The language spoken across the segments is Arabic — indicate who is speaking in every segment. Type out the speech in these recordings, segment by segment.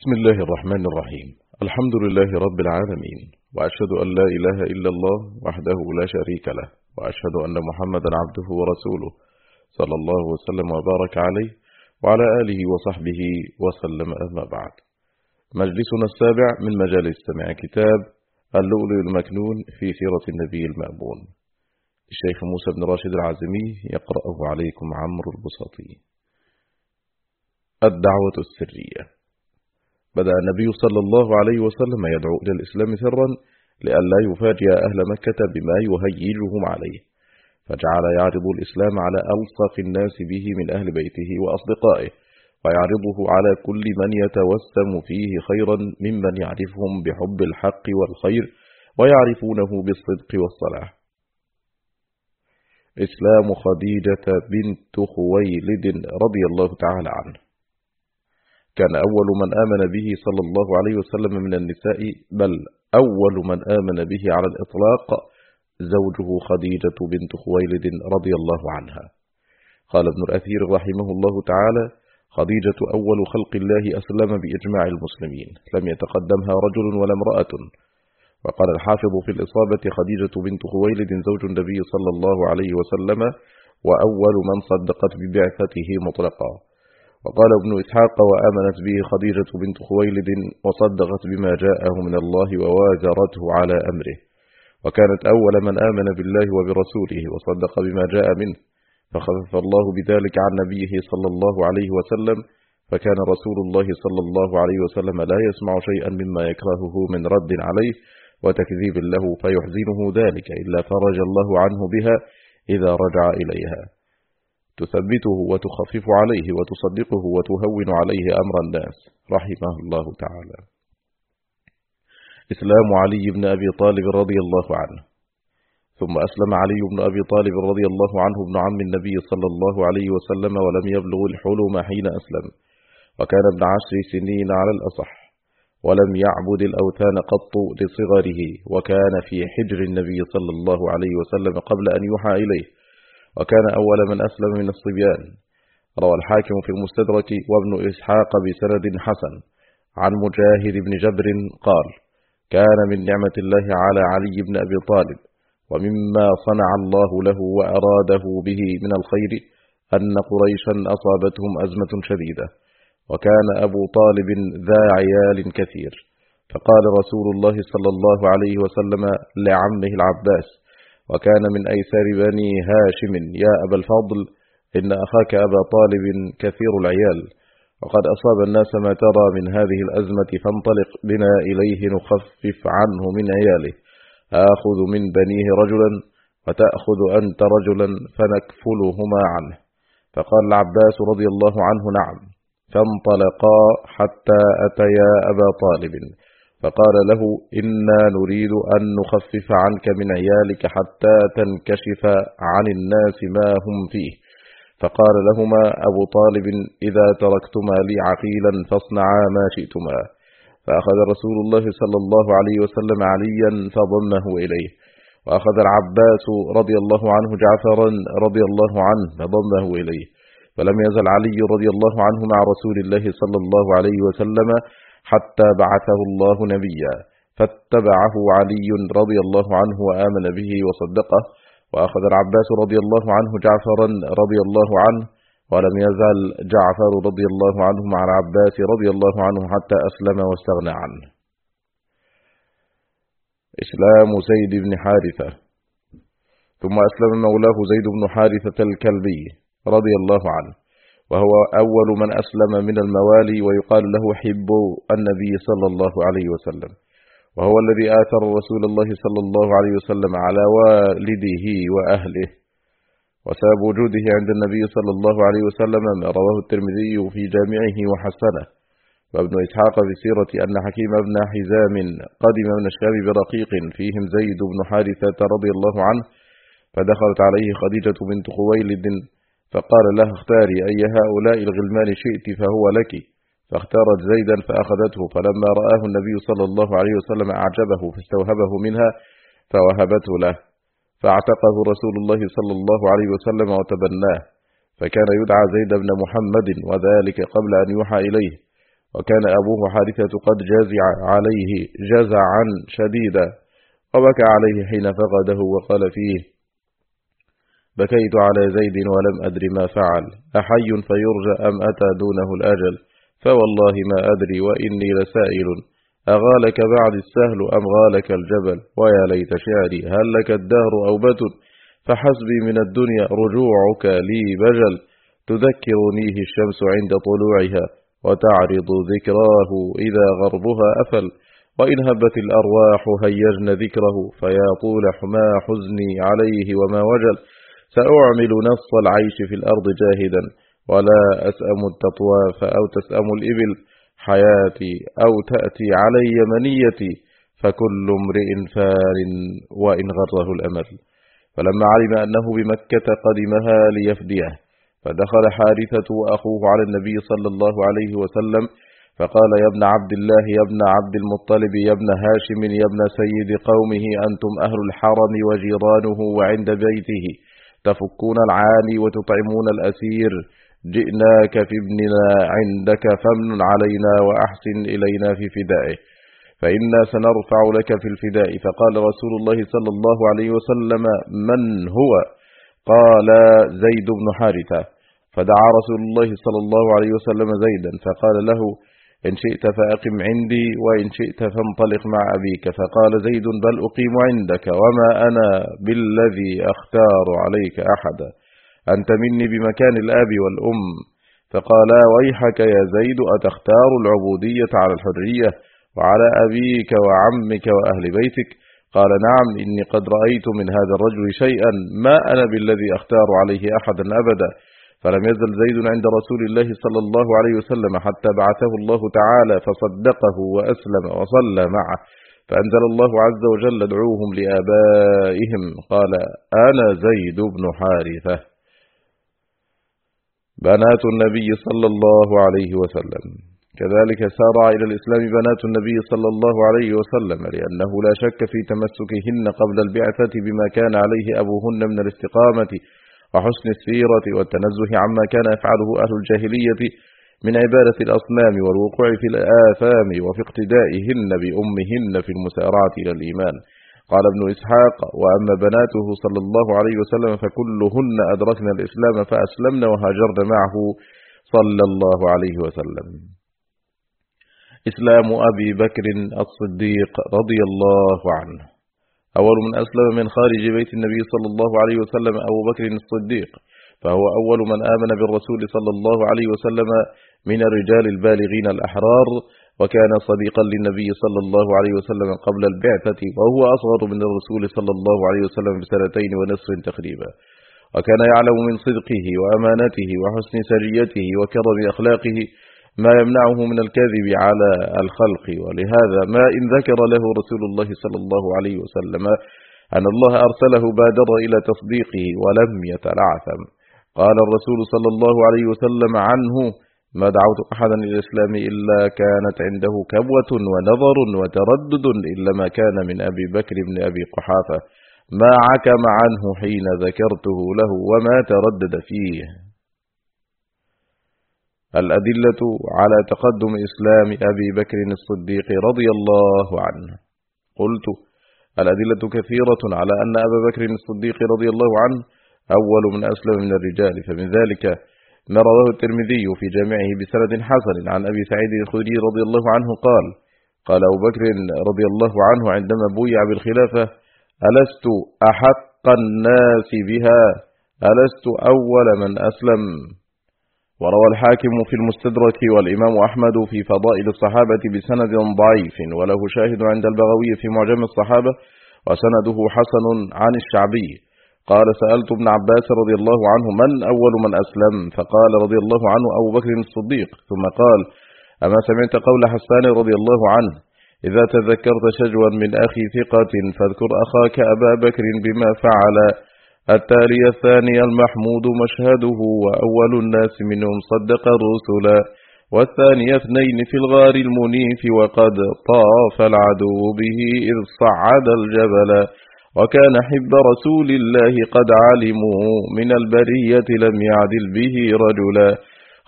Speaker 1: بسم الله الرحمن الرحيم. الحمد لله رب العالمين وأشهد أن لا إله إلا الله وحده لا شريك له وأشهد أن محمدا عبده ورسوله صلى الله وسلم وبارك عليه وعلى آله وصحبه وسلم أما بعد. مجلسنا السابع من مجالس سمع كتاب اللؤلؤ المكنون في سيرة النبي المأمون. الشيخ موسى بن راشد العزمي يقرأه عليكم عمرو البساطي. الدعوة السرية. بدأ النبي صلى الله عليه وسلم يدعو إلى الإسلام سرا لئلا يفاجئ أهل مكة بما يهيجهم عليه فجعل يعرض الإسلام على ألصق الناس به من أهل بيته وأصدقائه ويعرضه على كل من يتوسم فيه خيرا ممن يعرفهم بحب الحق والخير ويعرفونه بالصدق والصلاح. إسلام خديجة بنت خويلد رضي الله تعالى عنه. كان أول من آمن به صلى الله عليه وسلم من النساء بل أول من آمن به على الإطلاق زوجه خديجة بنت خويلد رضي الله عنها. قال ابن الأثير رحمه الله تعالى خديجة أول خلق الله أسلم بإجماع المسلمين لم يتقدمها رجل ولا امرأة. وقال الحافظ في الإصابة خديجة بنت خويلد زوج النبي صلى الله عليه وسلم وأول من صدقت ببعثته مطلقا. وقال ابن إسحاق وآمنت به خديجة بنت خويلد وصدقت بما جاءه من الله ووازرته على أمره. وكانت أول من آمن بالله وبرسوله وصدق بما جاء منه. فخفف الله بذلك عن نبيه صلى الله عليه وسلم. فكان رسول الله صلى الله عليه وسلم لا يسمع شيئا مما يكرهه من رد عليه وتكذيب له فيحزنه ذلك إلا فرج الله عنه بها إذا رجع إليها. تثبته وتخفف عليه وتصدقه وتهون عليه أمر الناس. رحمه الله تعالى. إسلام علي بن أبي طالب رضي الله عنه. ثم أسلم علي بن أبي طالب رضي الله عنه ابن عم النبي صلى الله عليه وسلم ولم يبلغ الحلم حين أسلم. وكان ابن عشر سنين على الأصح. ولم يعبد الأوثان قط لصغره. وكان في حجر النبي صلى الله عليه وسلم قبل أن يوحى إليه. وكان أول من أسلم من الصبيان. روى الحاكم في المستدرك وابن إسحاق بسند حسن عن مجاهد بن جبر قال كان من نعمة الله على علي بن أبي طالب ومما صنع الله له وأراده به من الخير أن قريشا أصابتهم أزمة شديدة وكان أبو طالب ذا عيال كثير. فقال رسول الله صلى الله عليه وسلم لعمه العباس وكان من أيسر بني هاشم يا أبا الفضل إن أخاك أبا طالب كثير العيال وقد أصاب الناس ما ترى من هذه الأزمة فانطلق بنا إليه نخفف عنه من عياله آخذ من بنيه رجلا وتأخذ أنت رجلا فنكفلهما عنه. فقال العباس رضي الله عنه نعم. فانطلقا حتى أتيا أبا طالب. فقال له إنا نريد أن نخفف عنك من عيالك حتى تنكشف عن الناس ما هم فيه. فقال لهما أبو طالب إذا تركتما لي عقيلا فاصنعا ما شئتما. فأخذ رسول الله صلى الله عليه وسلم عليا فضمه إليه. وأخذ العباس رضي الله عنه جعفرا رضي الله عنه فضمه إليه. فلم يزل علي رضي الله عنه مع رسول الله صلى الله عليه وسلم حتى بعثه الله نبيا. فاتبعه علي رضي الله عنه وآمن به وصدقه. وأخذ العباس رضي الله عنه جعفرا رضي الله عنه. ولم يزل جعفر رضي الله عنه مع العباس رضي الله عنه حتى أسلم واستغنى عنه. إسلام زيد بن حارثة. ثم أسلم مولاه زيد بن حارثة الكلبي رضي الله عنه. وهو أول من أسلم من الموالي ويقال له حب النبي صلى الله عليه وسلم. وهو الذي آثر رسول الله صلى الله عليه وسلم على والده وأهله وسبب وجوده عند النبي صلى الله عليه وسلم ما رواه الترمذي في جامعه وحسنه. وابن إسحاق في سيرة أن حكيم بن حزام قدم من الشام برقيق فيهم زيد بن حارثة رضي الله عنه فدخلت عليه خديجة بنت خويلد فقال لها اختاري أي هؤلاء الغلمان شئت فهو لك. فاختارت زيدا فأخذته فلما رآه النبي صلى الله عليه وسلم أعجبه فاستوهبه منها فوهبته له. فاعتقه رسول الله صلى الله عليه وسلم وتبناه. فكان يدعى زيد بن محمد وذلك قبل أن يوحى إليه. وكان أبوه حارثة قد جازع عليه جزعا شديدا. وبكى عليه حين فقده وقال فيه بكيت على زيد ولم أدر ما فعل. أحي فيرجى أم أتى دونه الأجل؟ فوالله ما أدري وإني لسائل. أغالك بعد السهل أم غالك الجبل؟ ويا ليت شعري هل لك الدهر أوبة؟ فحسبي من الدنيا رجوعك لي بجل. تذكرنيه الشمس عند طلوعها وتعرض ذكراه إذا غربها أفل. وإن هبت الأرواح هيجن ذكره فيا طول حما حزني عليه وما وجل. سأعمل نص العيش في الأرض جاهدا ولا أسأم التطواف أو تسأم الإبل. حياتي أو تأتي علي منيتي فكل امرئ فار وإن غره الأمل. فلما علم أنه بمكة قدمها ليفديه فدخل حارثة وأخوه على النبي صلى الله عليه وسلم فقال يا ابن عبد الله يا ابن عبد المطلب يا ابن هاشم يا ابن سيد قومه أنتم أهل الحرم وجيرانه وعند بيته. تفكون العاني وتطعمون الأسير. جئناك في ابننا عندك فمن علينا وأحسن إلينا في فدائه. فإنا سنرفع لك في الفداء. فقال رسول الله صلى الله عليه وسلم من هو؟ قال زيد بن حارثة. فدعا رسول الله صلى الله عليه وسلم زيدا فقال له إن شئت فأقم عندي وإن شئت فانطلق مع أبيك. فقال زيد بل أقيم عندك وما أنا بالذي أختار عليك أحدا. أنت مني بمكان الآب والأم. فقالا ويحك يا زيد أتختار العبودية على الحرية وعلى أبيك وعمك وأهل بيتك؟ قال نعم إني قد رأيت من هذا الرجل شيئا ما أنا بالذي أختار عليه أحدا أبدا. فلم يزل زيد عند رسول الله صلى الله عليه وسلم حتى بعثه الله تعالى فصدقه وأسلم وصلى معه. فأنزل الله عز وجل ادعوهم لآبائهم. قال أنا زيد بن حارثة. بنات النبي صلى الله عليه وسلم. كذلك سارع إلى الإسلام بنات النبي صلى الله عليه وسلم لأنه لا شك في تمسكهن قبل البعثة بما كان عليه أبوهن من الاستقامة وحسن السيرة والتنزه عما كان يفعله أهل الجاهلية من عبادة الأصنام والوقوع في الآثام وفي اقتدائهن بأمهن في المسارعة إلى الإيمان. قال ابن إسحاق وأما بناته صلى الله عليه وسلم فكلهن أدركن الإسلام فأسلمن وهاجرن معه صلى الله عليه وسلم. إسلام أبي بكر الصديق رضي الله عنه. أول من أسلم من خارج بيت النبي صلى الله عليه وسلم أبو بكر الصديق فهو أول من آمن بالرسول صلى الله عليه وسلم من الرجال البالغين الأحرار وكان صديقا للنبي صلى الله عليه وسلم قبل البعثة وهو أصغر من الرسول صلى الله عليه وسلم بسنتين ونصف تقريبا. وكان يعلم من صدقه وأمانته وحسن سريته وكرم أخلاقه ما يمنعه من الكذب على الخلق. ولهذا ما إن ذكر له رسول الله صلى الله عليه وسلم أن الله أرسله بادر إلى تصديقه ولم يتلعثم. قال الرسول صلى الله عليه وسلم عنه ما دعوت أحدا إلى الإسلام إلا كانت عنده كبوة ونظر وتردد إلا ما كان من أبي بكر بن أبي قحافة. ما عكم عنه حين ذكرته له وما تردد فيه. الأدلة على تقدم إسلام أبي بكر الصديق رضي الله عنه. قلت الأدلة كثيرة على أن أبا بكر الصديق رضي الله عنه أول من أسلم من الرجال فمن ذلك ما رواه الترمذي في جامعه بسند حسن عن أبي سعيد الخدري رضي الله عنه قال قال أبو بكر رضي الله عنه عندما بويع بالخلافة ألست أحق الناس بها؟ ألست أول من أسلم؟ وروى الحاكم في المستدرك والإمام أحمد في فضائل الصحابة بسند ضعيف وله شاهد عند البغوي في معجم الصحابة وسنده حسن عن الشعبي. قال سألت ابن عباس رضي الله عنه من أول من أسلم؟ فقال رضي الله عنه أبو بكر الصديق. ثم قال أما سمعت قول حسان رضي الله عنه إذا تذكرت شجوا من أخي ثقة فاذكر أخاك أبا بكر بما فعل. التالي الثاني المحمود مشهده وأول الناس منهم صدق الرسل والثاني اثنين في الغار المنيف وقد طاف العدو به إذ صعد الجبل وكان حب رسول الله قد علموا من البرية لم يعدل به رجلا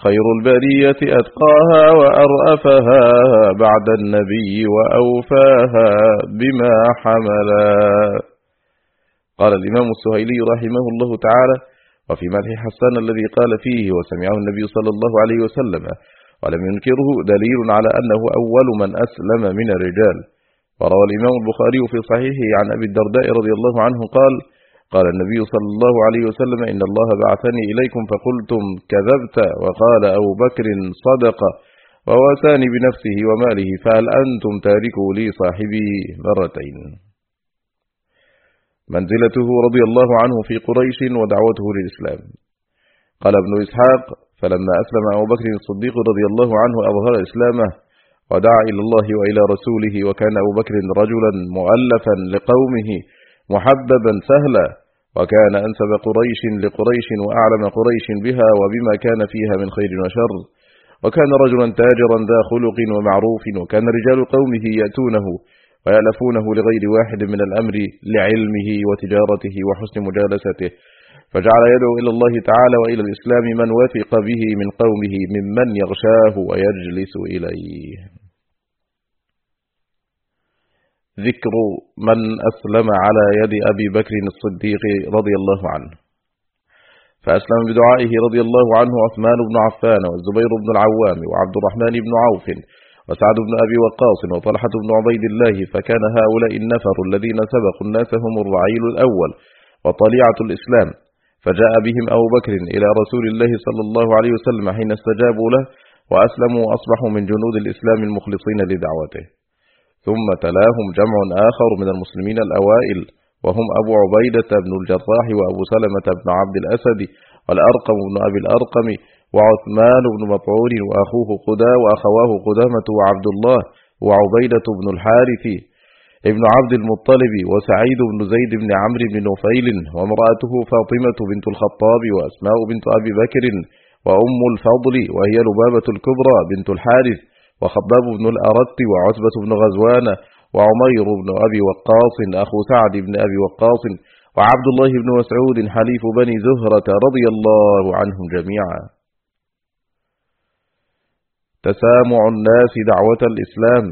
Speaker 1: خير البرية أتقاها وأرأفها بعد النبي وأوفاها بما حملا. قال الإمام السهيلي رحمه الله تعالى وفي مدح حسان الذي قال فيه وسمعه النبي صلى الله عليه وسلم ولم ينكره دليل على أنه أول من أسلم من الرجال. وروى الإمام البخاري في صحيحه عن أبي الدرداء رضي الله عنه قال قال النبي صلى الله عليه وسلم إن الله بعثني إليكم فقلتم كذبت وقال أبو بكر صدق وواساني بنفسه وماله فهل أنتم تاركوا لي صاحبي مرتين؟ منزلته رضي الله عنه في قريش ودعوته للإسلام. قال ابن إسحاق فلما أسلم أبو بكر الصديق رضي الله عنه أظهر إسلامه ودعا إلى الله وإلى رسوله وكان أبو بكر رجلا مؤلفا لقومه محببا سهلا وكان أنسب قريش لقريش وأعلم قريش بها وبما كان فيها من خير وشر. وكان رجلا تاجرا ذا خلق ومعروف وكان رجال قومه يأتونه ويألفونه لغير واحد من الأمر لعلمه وتجارته وحسن مجالسته فجعل يدعو إلى الله تعالى وإلى الإسلام من وثق به من قومه ممن يغشاه ويجلس إليه. ذكر من أسلم على يد أبي بكر الصديق رضي الله عنه. فأسلم بدعائه رضي الله عنه عثمان بن عفان والزبير بن العوام وعبد الرحمن بن عوف وسعد بن أبي وقاص وطلحة بن عبيد الله فكان هؤلاء النفر الذين سبقوا الناس هم الرعيل الأول وطليعة الإسلام. فجاء بهم أبو بكر إلى رسول الله صلى الله عليه وسلم حين استجابوا له وأسلموا وأصبحوا من جنود الإسلام المخلصين لدعوته. ثم تلاهم جمع آخر من المسلمين الأوائل وهم أبو عبيدة بن الجراح وأبو سلمة بن عبد الأسد والأرقم بن أبي الأرقم وعثمان بن مطعون وأخوه قدا وأخواه قدامة وعبد الله وعبيدة بن الحارث ابن عبد المطلب وسعيد بن زيد بن عمرو بن نفيل وامرأته فاطمة بنت الخطاب وأسماء بنت أبي بكر وأم الفضل وهي لبابة الكبرى بنت الحارث وخباب بن الأرت وعتبة بن غزوان وعمير بن أبي وقاص أخو سعد بن أبي وقاص وعبد الله بن مسعود حليف بني زهرة رضي الله عنهم جميعا. تسامع الناس دعوة الإسلام.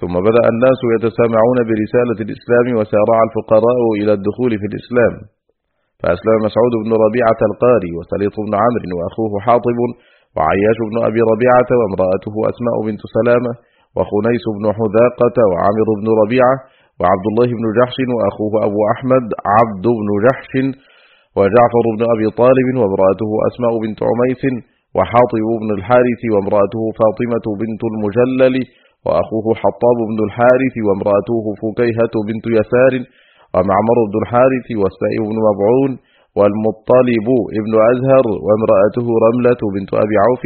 Speaker 1: ثم بدأ الناس يتسامعون برسالة الإسلام وسارع الفقراء إلى الدخول في الإسلام. فأسلم مسعود بن ربيعة القاري وسليط بن عمرو وأخوه حاطب وعياش بن أبي ربيعة وامرأته أسماء بنت سلامة وخنيس بن حذاقة وعامر بن ربيعة وعبد الله بن جحش وأخوه أبو أحمد عبد بن جحش وجعفر بن أبي طالب وامرأته أسماء بنت عميس وحاطب بن الحارث وامرأته فاطمة بنت المجلل وأخوه حطاب بن الحارث وامرأته فكيهة بنت يسار ومعمر بن الحارث والسائب بن مبعون والمطلب ابن أزهر وامرأته رملة بنت أبي عوف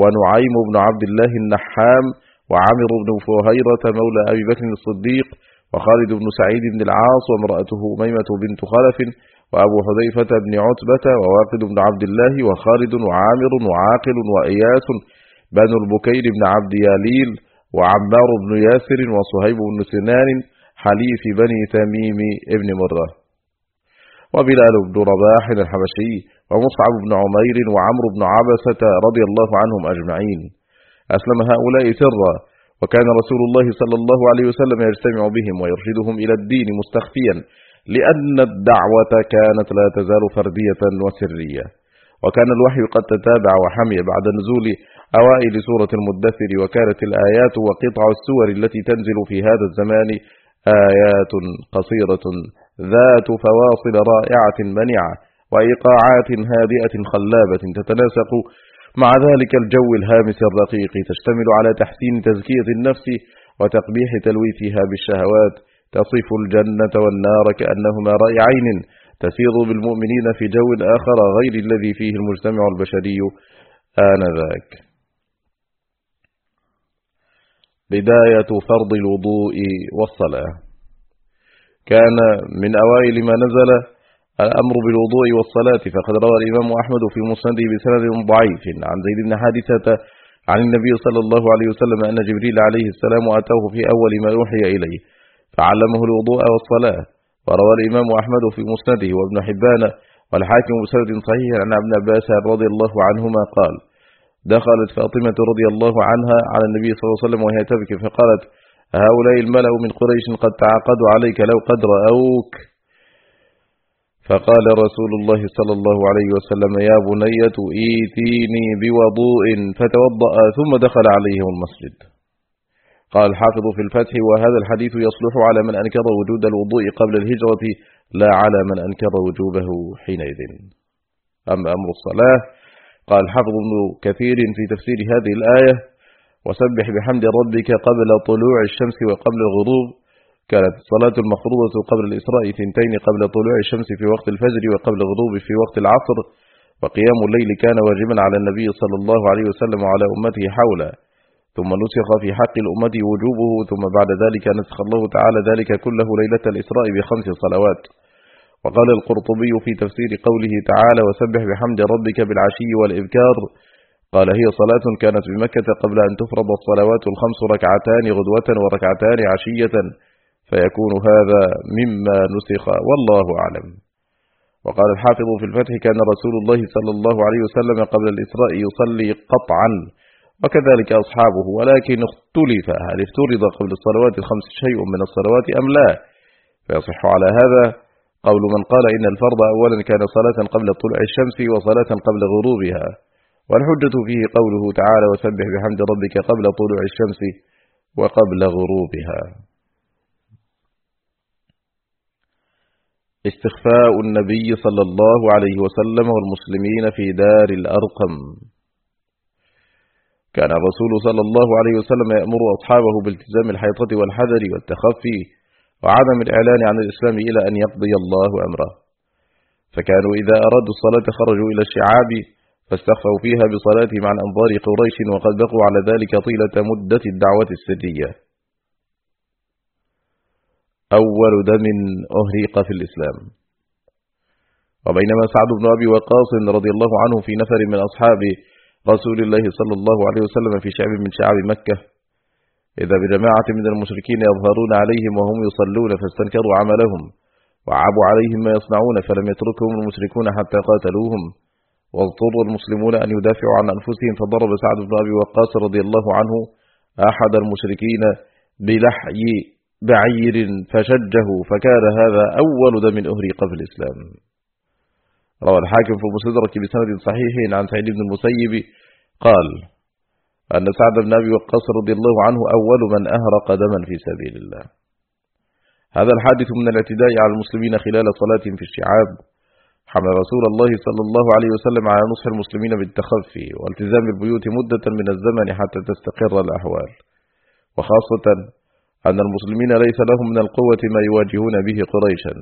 Speaker 1: ونعيم بن عبد الله النحام وعامر بن فهيرة مولى أبي بكر الصديق وخالد بن سعيد بن العاص وامرأته ميمة بنت خلف وأبو حذيفة بن عتبة وواقد بن عبد الله وخالد وعامر وعاقل وإياس بن البكير بن عبد ياليل وعمار بن ياسر وصهيب بن سنان حليف بني تميم ابن مرة وبلال بن رباح الحبشي ومصعب بن عمير وعمرو بن عبسة رضي الله عنهم أجمعين. أسلم هؤلاء سرا وكان رسول الله صلى الله عليه وسلم يجتمع بهم ويرشدهم إلى الدين مستخفيا. لأن الدعوة كانت لا تزال فردية وسرية وكان الوحي قد تتابع وحمي بعد نزول أوائل سورة المدثر وكانت الآيات وقطع السور التي تنزل في هذا الزمان آيات قصيرة ذات فواصل رائعة منعة وإيقاعات هادئة خلابة تتناسق مع ذلك الجو الهامس الرقيق تشتمل على تحسين تزكية النفس وتقبيح تلويثها بالشهوات تصف الجنة والنار كأنهما رأي عين تسير بالمؤمنين في جو آخر غير الذي فيه المجتمع البشري آنذاك. بداية فرض الوضوء والصلاة. كان من أوائل ما نزل الأمر بالوضوء والصلاة فقد روى الإمام أحمد في مسنده بسند ضعيف عن زيد بن حادثة عن النبي صلى الله عليه وسلم أن جبريل عليه السلام أتاه في أول ما أوحي إليه. فعلمه الوضوء والصلاة. وروى الإمام أحمد في مسنده وابن حبان والحاكم بسند صحيح عن ابن عباس رضي الله عنهما قال دخلت فاطمة رضي الله عنها على النبي صلى الله عليه وسلم وهي تبكي فقالت هؤلاء الملأ من قريش قد تعاقدوا عليك لو قد رأوك. فقال رسول الله صلى الله عليه وسلم يا بنية ايتيني بوضوء فتوضأ ثم دخل عليهم المسجد. قال الحافظ في الفتح وهذا الحديث يصلح على من أنكر وجود الوضوء قبل الهجرة لا على من أنكر وجوبه حينئذ. أما أمر الصلاة؟ قال الحافظ ابن كثير في تفسير هذه الآية وسبح بحمد ربك قبل طلوع الشمس وقبل الغروب. كانت الصلاة المفروضة قبل الإسراء ثنتين قبل طلوع الشمس في وقت الفجر وقبل الغروب في وقت العصر. وقيام الليل كان واجبا على النبي صلى الله عليه وسلم وعلى أمته حوله. ثم نسخ في حق الأمة وجوبه ثم بعد ذلك نسخ الله تعالى ذلك كله ليلة الإسراء بخمس صلوات. وقال القرطبي في تفسير قوله تعالى وسبح بحمد ربك بالعشي والإذكار قال هي صلاة كانت بمكة قبل أن تفرض الصلوات الخمس ركعتان غدوة وركعتان عشية فيكون هذا مما نسخ والله أعلم وقال الحافظ في الفتح كان رسول الله صلى الله عليه وسلم قبل الإسراء يصلي قطعا وكذلك أصحابه ولكن اختلف هل افترض قبل الصلوات الخمس شيء من الصلوات أم لا؟ فيصح على هذا قول من قال إن الفرض أولا كان صلاة قبل طلوع الشمس وصلاة قبل غروبها. والحجة فيه قوله تعالى وسبح بحمد ربك قبل طلوع الشمس وقبل غروبها. استخفاء النبي صلى الله عليه وسلم والمسلمين في دار الأرقم. كان الرسول صلى الله عليه وسلم يأمر أصحابه بالتزام الحيطة والحذر والتخفي وعدم الإعلان عن الإسلام إلى أن يقضي الله أمره. فكانوا إذا أرادوا الصلاة خرجوا إلى الشعاب فاستخفوا فيها بصلاتهم عن أنظار قريش وقد بقوا على ذلك طيلة مدة الدعوة السرية. أول دم أهريق في الإسلام. وبينما سعد بن أبي وقاص رضي الله عنه في نفر من أصحاب رسول الله صلى الله عليه وسلم في شعب من شعب مكة. إذا بجماعة من المشركين يظهرون عليهم وهم يصلون فاستنكروا عملهم وعابوا عليهم ما يصنعون فلم يتركهم المشركون حتى قاتلوهم. واضطر المسلمون أن يدافعوا عن أنفسهم فضرب سعد بن أبي وقاص رضي الله عنه أحد المشركين بلحي بعير فشجه فكان هذا أول دم أهريق في الإسلام. روى الحاكم في المستدرك بسند صحيح عن سعيد بن المسيب قال أن سعد بن أبي وقاص رضي الله عنه أول من أهرق دما في سبيل الله. هذا الحادث من الاعتداء على المسلمين خلال صلاة في الشعاب حمل رسول الله صلى الله عليه وسلم على نصح المسلمين بالتخفي والتزام البيوت مدة من الزمن حتى تستقر الأحوال. وخاصة أن المسلمين ليس لهم من القوة ما يواجهون به قريشا.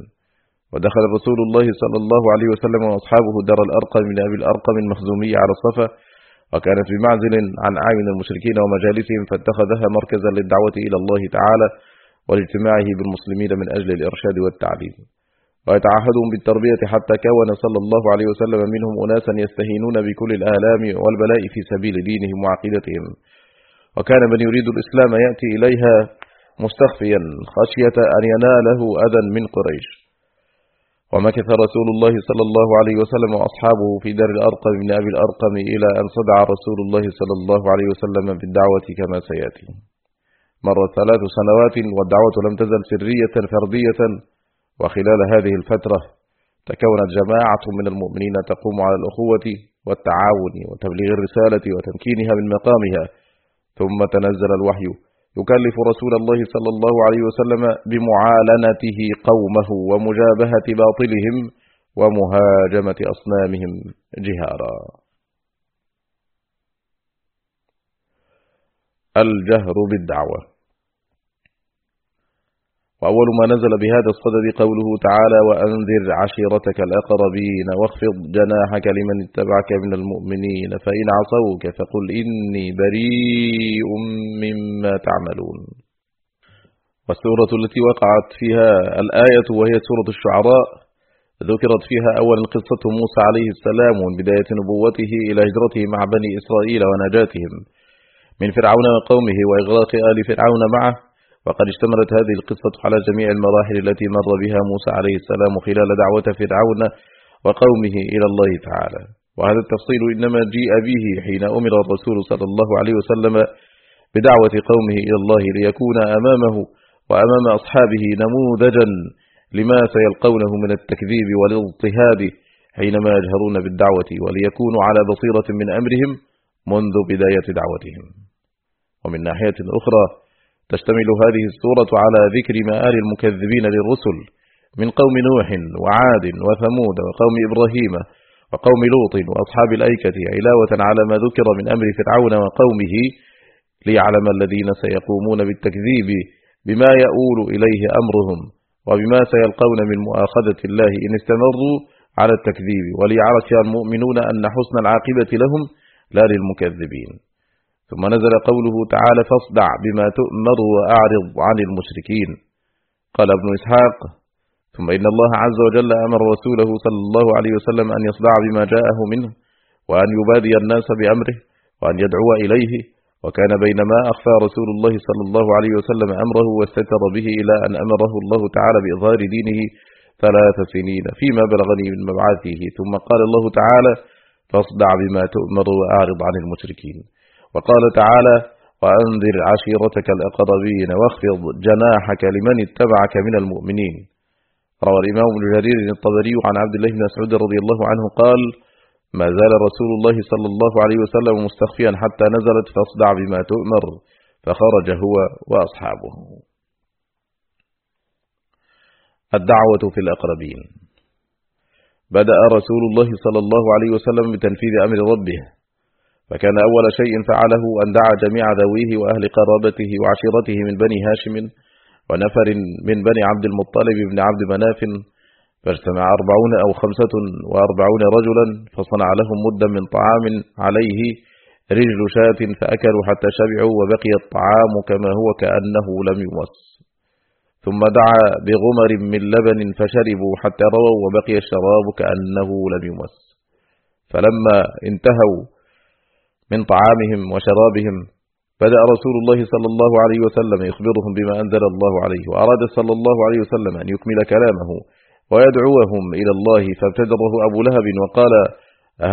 Speaker 1: ودخل رسول الله صلى الله عليه وسلم وأصحابه دار الأرقم من أبي الأرقم المخزومية على الصفا وكانت بمعزل عن أعين المشركين ومجالسهم فاتخذها مركزا للدعوة إلى الله تعالى والاجتماعه بالمسلمين من أجل الإرشاد والتعليم ويتعهدهم بالتربية حتى كون صلى الله عليه وسلم منهم أناسا يستهينون بكل الآلام والبلاء في سبيل دينهم وعقيدتهم. وكان من يريد الإسلام يأتي إليها مستخفيا خشية أن يناله أذى من قريش. ومكث رسول الله صلى الله عليه وسلم وأصحابه في دار الأرقم من أبي الأرقم إلى أن صدع رسول الله صلى الله عليه وسلم بالدعوة كما سيأتي. مرت ثلاث سنوات والدعوة لم تزل سرية فردية وخلال هذه الفترة تكونت جماعة من المؤمنين تقوم على الأخوة والتعاون وتبليغ الرسالة وتمكينها من مقامها ثم تنزل الوحي يكلف رسول الله صلى الله عليه وسلم بمعالنته قومه ومجابهة باطلهم ومهاجمة أصنامهم جهارا. الجهر بالدعوة. وأول ما نزل بهذا الصدد قوله تعالى وأنذر عشيرتك الأقربين واخفض جناحك لمن اتبعك من المؤمنين فإن عصوك فقل إني بريء مما تعملون. والسورة التي وقعت فيها الآية وهي سورة الشعراء ذكرت فيها أولا قصة موسى عليه السلام من بداية نبوته إلى هجرته مع بني إسرائيل ونجاتهم من فرعون وقومه وإغراق آل فرعون معه وقد اشتملت هذه القصة على جميع المراحل التي مر بها موسى عليه السلام خلال دعوة فرعون وقومه إلى الله تعالى. وهذا التفصيل إنما جيء به حين أمر الرسول صلى الله عليه وسلم بدعوة قومه إلى الله ليكون أمامه وأمام أصحابه نموذجا لما سيلقونه من التكذيب والاضطهاد حينما يجهرون بالدعوة وليكونوا على بصيرة من أمرهم منذ بداية دعوتهم. ومن ناحية أخرى تشتمل هذه السورة على ذكر مآل المكذبين للرسل من قوم نوح وعاد وثمود وقوم إبراهيم وقوم لوط وأصحاب الأيكة علاوة على ما ذكر من أمر فرعون وقومه ليعلم الذين سيقومون بالتكذيب بما يؤول إليه أمرهم وبما سيلقون من مؤاخذة الله إن استمروا على التكذيب وليعرف المؤمنون أن حسن العاقبة لهم لا للمكذبين. ثم نزل قوله تعالى فاصدع بما تؤمر وأعرض عن المشركين. قال ابن إسحاق ثم إن الله عز وجل أمر رسوله صلى الله عليه وسلم أن يصدع بما جاءه منه وأن يبادي الناس بأمره وأن يدعو إليه وكان بينما أخفى رسول الله صلى الله عليه وسلم أمره واستتر به إلى أن أمره الله تعالى بإظهار دينه ثلاث سنين فيما بلغني من مبعثه. ثم قال الله تعالى فاصدع بما تؤمر وأعرض عن المشركين. وقال تعالى وأنذر عشيرتك الأقربين واخفض جناحك لمن اتبعك من المؤمنين. روى الإمام ابن جرير الطبري عن عبد الله بن مسعود رضي الله عنه قال ما زال رسول الله صلى الله عليه وسلم مستخفيا حتى نزلت فاصدع بما تؤمر فخرج هو وأصحابه. الدعوة في الأقربين. بدأ رسول الله صلى الله عليه وسلم بتنفيذ أمر ربه. فكان أول شيء فعله أن دعا جميع ذويه وأهل قرابته وعشيرته من بني هاشم ونفر من بني عبد المطلب بن عبد مناف فاجتمع أربعون أو خمسة وأربعون رجلا فصنع لهم مدا من طعام عليه رجل شاة فأكلوا حتى شبعوا وبقي الطعام كما هو كأنه لم يمس. ثم دعا بغمر من لبن فشربوا حتى رووا وبقي الشراب كأنه لم يمس. فلما انتهوا من طعامهم وشرابهم. بدأ رسول الله صلى الله عليه وسلم يخبرهم بما أنزل الله عليه وأراد صلى الله عليه وسلم أن يكمل كلامه ويدعوهم إلى الله. فابتدره أبو لهب وقال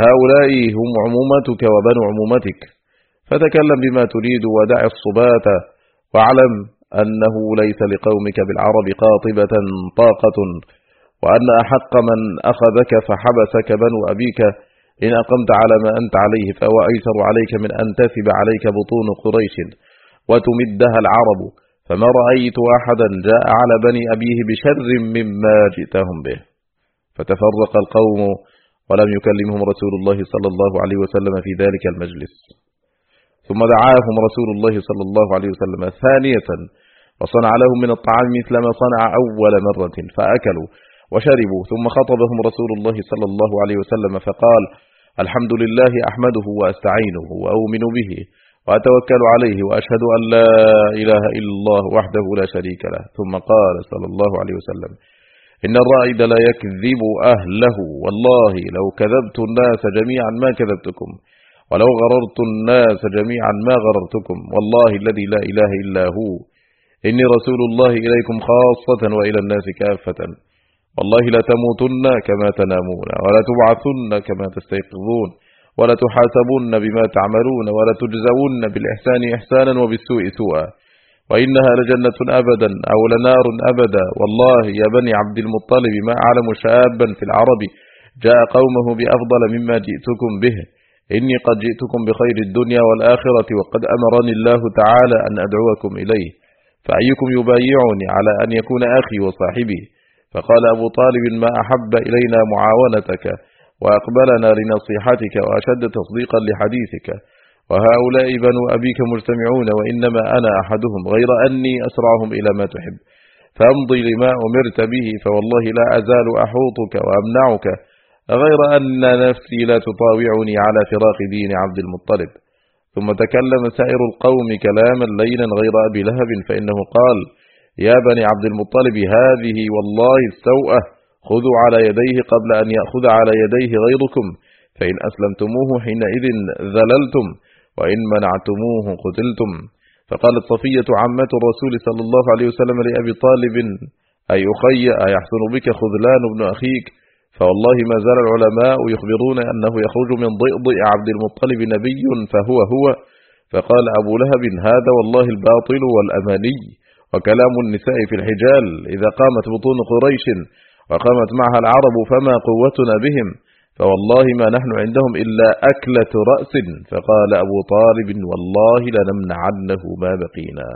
Speaker 1: هؤلاء هم عمومتك وبنو عمومتك. فتكلم بما تريد ودع الصبات واعلم أنه ليس لقومك بالعرب قاطبة طاقة وأن أحق من أخذك فحبسك بنو أبيك إن أقمت على ما أنت عليه فهو أيسر عليك من أن تثب عليك بطون قريش وتمدها العرب. فما رأيت أحدا جاء على بني أبيه بشر مما جئتهم به. فتفرق القوم ولم يكلمهم رسول الله صلى الله عليه وسلم في ذلك المجلس. ثم دعاهم رسول الله صلى الله عليه وسلم ثانية وصنع لهم من الطعام مثل ما صنع أول مرة فأكلوا. وشربوا. ثم خطبهم رسول الله صلى الله عليه وسلم فقال الحمد لله أحمده وأستعينه وأؤمن به وأتوكل عليه وأشهد أن لا إله إلا الله وحده لا شريك له. ثم قال صلى الله عليه وسلم إن الرائد لا يكذب أهله. والله لو كذبت الناس جميعا ما كذبتكم ولو غررت الناس جميعا ما غررتكم. والله الذي لا إله إلا هو. إني رسول الله إليكم خاصة وإلى الناس كافة. والله لا تموتن كما تنامون ولا تبعثن كما تستيقظون ولا تحاسبن بما تعملون ولا تجزون بالإحسان إحسانا وبالسوء سوءا. وإنها لجنة أبدا أو لنار أبدا. والله يا بني عبد المطلب ما أعلم شابا في العرب جاء قومه بأفضل مما جئتكم به. إني قد جئتكم بخير الدنيا والآخرة وقد أمرني الله تعالى أن أدعوكم إليه. فأيكم يبايعني على أن يكون أخي وصاحبي؟ فقال أبو طالب ما أحب إلينا معاونتك وأقبلنا لنصيحتك وأشد تصديقا لحديثك. وهؤلاء بنو أبيك مجتمعون وإنما أنا أحدهم غير أني أسرعهم إلى ما تحب. فامضي لما أمرت به فوالله لا أزال أحوطك وأمنعك غير أن نفسي لا تطاوعني على فراق دين عبد المطلب. ثم تكلم سائر القوم كلاما لينا غير أبي لهب فإنه قال يا بني عبد المطلب هذه والله السوءة خذوا على يديه قبل أن يأخذ على يديه غيركم فإن أسلمتموه حينئذ ذللتم وإن منعتموه قتلتم. فقالت صفية عمة الرسول صلى الله عليه وسلم لأبي طالب أي أخي أيحسن بك خذلان ابن أخيك؟ فوالله ما زال العلماء يخبرون أنه يخرج من ضئضئ عبد المطلب نبي فهو هو. فقال أبو لهب هذا والله الباطل والأماني. وكلام النساء في الحجال. إذا قامت بطون قريش وقامت معها العرب فما قوتنا بهم. فوالله ما نحن عندهم إلا أكلة رأس. فقال أبو طالب والله لنمنعنه ما بقينا.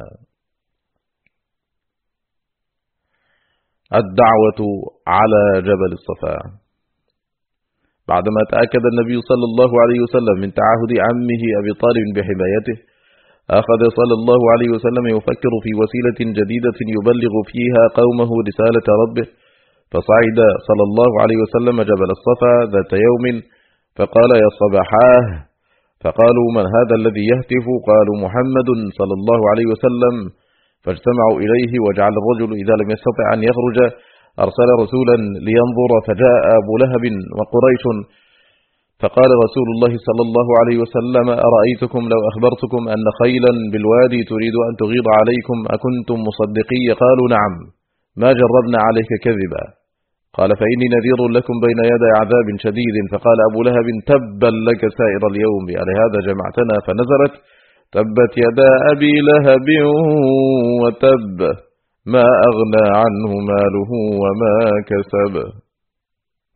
Speaker 1: الدعوة على جبل الصفا. بعدما تأكد النبي صلى الله عليه وسلم من تعهد عمه أبي طالب بحمايته أخذ صلى الله عليه وسلم يفكر في وسيلة جديدة يبلغ فيها قومه رسالة ربه فصعد صلى الله عليه وسلم جبل الصفا ذات يوم فقال يا صباحاه فقالوا من هذا الذي يهتف؟ قالوا محمد صلى الله عليه وسلم فاجتمعوا إليه وجعل الرجل إذا لم يستطع أن يخرج أرسل رسولا لينظر فجاء أبو لهب وقريش فقال رسول الله صلى الله عليه وسلم أرأيتكم لو أخبرتكم أن خيلا بالوادي تريد أن تغيض عليكم أكنتم مصدقي؟ قالوا نعم. ما جربنا عليك كذبا. قال فإني نذير لكم بين يدي عذاب شديد. فقال أبو لهب تبا لك سائر اليوم. لهذا جمعتنا. فنزلت تبت يدا أبي لهب وتب ما أغنى عنه ماله وما كسب.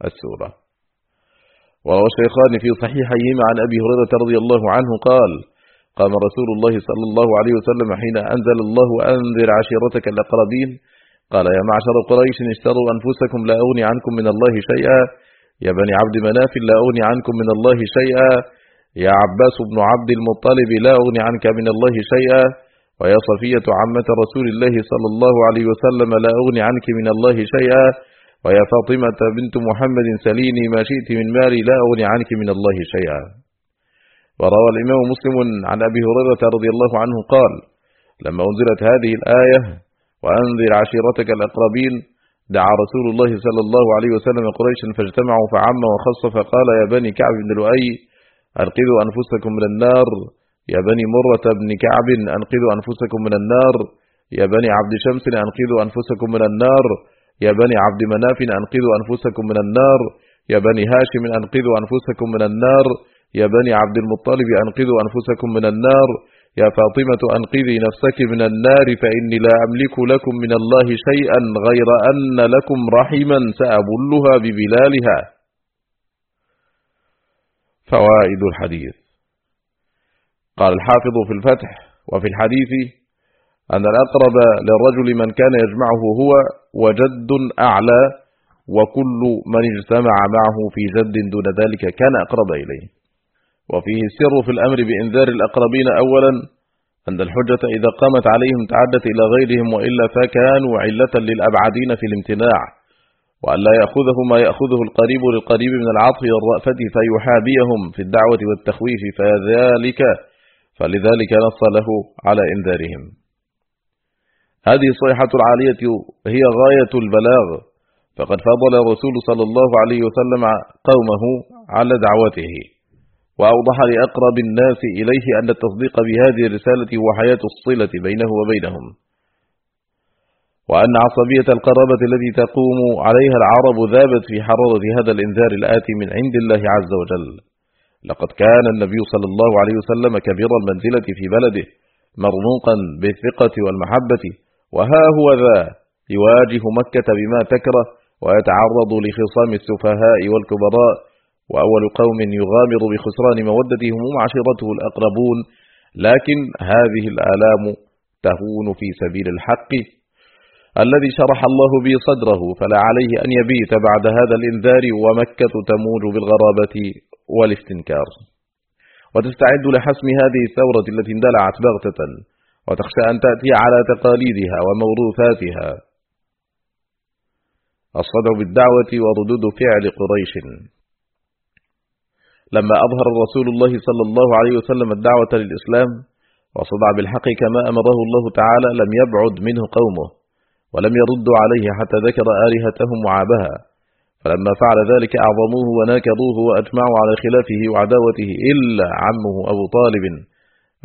Speaker 1: السورة. وروى الشيخان في صحيحيهما عن أبي هريرة رضي الله عنه قال قام رسول الله صلى الله عليه وسلم حين أنزل الله أنذر عشيرتك الأقربين قال يا معشر قريش اشتروا أنفسكم لا أغني عنكم من الله شيئا يا بني عبد مناف لا أغني عنكم من الله شيئا يا عباس بن عبد المطلب لا أغني عنك من الله شيئا ويا صفية عمة رسول الله صلى الله عليه وسلم لا أغني عنك من الله شيئا ويا فاطمة بنت محمد سليني ما شئت من مالي لا أغني عنك من الله شيئا. وروى الإمام مسلم عن أبي هريرة رضي الله عنه قال لما أنزلت هذه الآية وأنذر عشيرتك الأقربين دعا رسول الله صلى الله عليه وسلم قريشا فاجتمعوا فعم وخص فقال يا بني كعب بن لؤي أنقذوا أنفسكم من النار. يا بني مرة بن كعب أنقذوا أنفسكم من النار. يا بني عبد شمس أنقذوا أنفسكم من النار. يا بني عبد مناف أنقذوا أنفسكم من النار. يا بني هاشم أنقذوا أنفسكم من النار. يا بني عبد المطلب أنقذوا أنفسكم من النار. يا فاطمة أنقذي نفسك من النار فإني لا أملك لكم من الله شيئا غير أن لكم رحما سأبلها ببلالها. فوائد الحديث. قال الحافظ في الفتح وفي الحديث أن الأقرب للرجل من كان يجمعه هو وجد أعلى وكل من اجتمع معه في جد دون ذلك كان أقرب إليه. وفيه السر في الأمر بإنذار الأقربين أولا أن الحجة إذا قامت عليهم تعدت إلى غيرهم وإلا فكانوا علة للأبعدين في الامتناع. وأن لا يأخذه ما يأخذه القريب للقريب من العطف والرأفة فيحابيهم في الدعوة والتخويف فذلك فلذلك نص له على إنذارهم. هذه الصيحة العالية هي غاية البلاغ. فقد فضل الرسول صلى الله عليه وسلم قومه على دعوته وأوضح لأقرب الناس إليه أن التصديق بهذه الرسالة هو حياة الصلة بينه وبينهم. وأن عصبية القرابة التي تقوم عليها العرب ذابت في حرارة هذا الإنذار الآتي من عند الله عز وجل. لقد كان النبي صلى الله عليه وسلم كبير المنزلة في بلده مرموقا بالثقة والمحبة وها هو ذا يواجه مكة بما تكره ويتعرض لخصام السفهاء والكبراء وأول قوم يغامر بخسران مودتهم هم عشيرته الأقربون. لكن هذه الآلام تهون في سبيل الحق. الذي شرح الله به صدره فلا عليه أن يبيت بعد هذا الإنذار ومكة تموج بالغرابة والاستنكار. وتستعد لحسم هذه الثورة التي اندلعت بغتة. وتخشى أن تأتي على تقاليدها وموروثاتها. الصدع بالدعوة وردود فعل قريش. لما أظهر رسول الله صلى الله عليه وسلم الدعوة للإسلام وصدع بالحق كما أمره الله تعالى لم يبعد منه قومه ولم يردوا عليه حتى ذكر آلهتهم وعابها. فلما فعل ذلك أعظموه وناكروه وأجمعوا على خلافه وعداوته إلا عمه أبو طالب.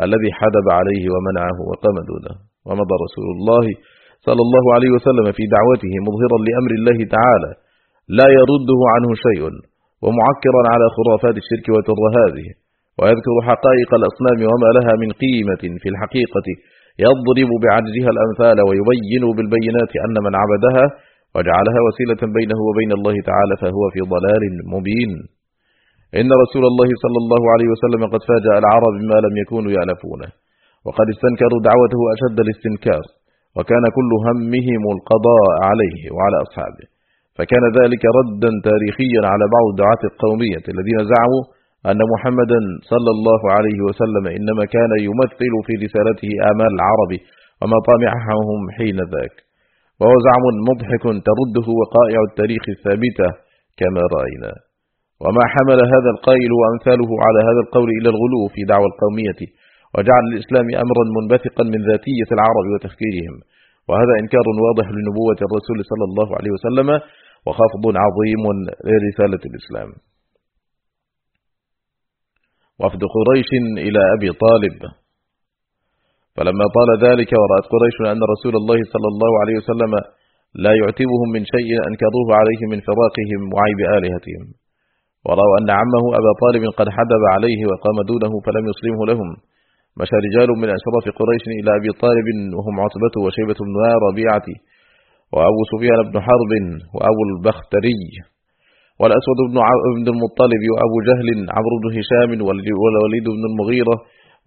Speaker 1: الذي حدب عليه ومنعه وقام دونه ومضى رسول الله صلى الله عليه وسلم في دعوته مظهرا لأمر الله تعالى. لا يرده عنه شيء ومعكرا على خرافات الشرك وترهاته ويذكر حقائق الأصنام وما لها من قيمة في الحقيقة. يضرب بعجزها الأمثال ويبين بالبينات أن من عبدها وجعلها وسيلة بينه وبين الله تعالى فهو في ضلال مبين. إن رسول الله صلى الله عليه وسلم قد فاجأ العرب بما لم يكونوا يألفونه وقد استنكروا دعوته أشد الاستنكار وكان كل همهم القضاء عليه وعلى أصحابه فكان ذلك ردا تاريخيا على بعض الدعاة القومية الذين زعموا أن محمدا صلى الله عليه وسلم إنما كان يمثل في رسالته آمال العرب ومطامعهم حين ذاك وهو زعم مضحك ترده وقائع التاريخ الثابتة كما رأينا. وما حمل هذا القائل وأمثاله على هذا القول إلى الغلو في دعوى القومية وجعل الإسلام أمرا منبثقا من ذاتية العرب وتفكيرهم. وهذا إنكار واضح لنبوة الرسول صلى الله عليه وسلم وخفض عظيم لرسالة الإسلام. وفد قريش إلى أبي طالب. فلما طال ذلك ورأت قريش أن رسول الله صلى الله عليه وسلم لا يعتبهم من شيء أنكروه عليه من فراقهم وعيب آلهتهم. ورأوا أن عمه أبا طالب قد حدب عليه وقام دونه فلم يسلمه لهم. مشى رجال من أشراف قريش إلى أبي طالب وهم عتبته وشيبة بن ربيعة وأبو سفيان بن حرب وأبو البختري والأسود بن بن المطلب وأبو جهل عمرو بن هشام والوليد بن المغيرة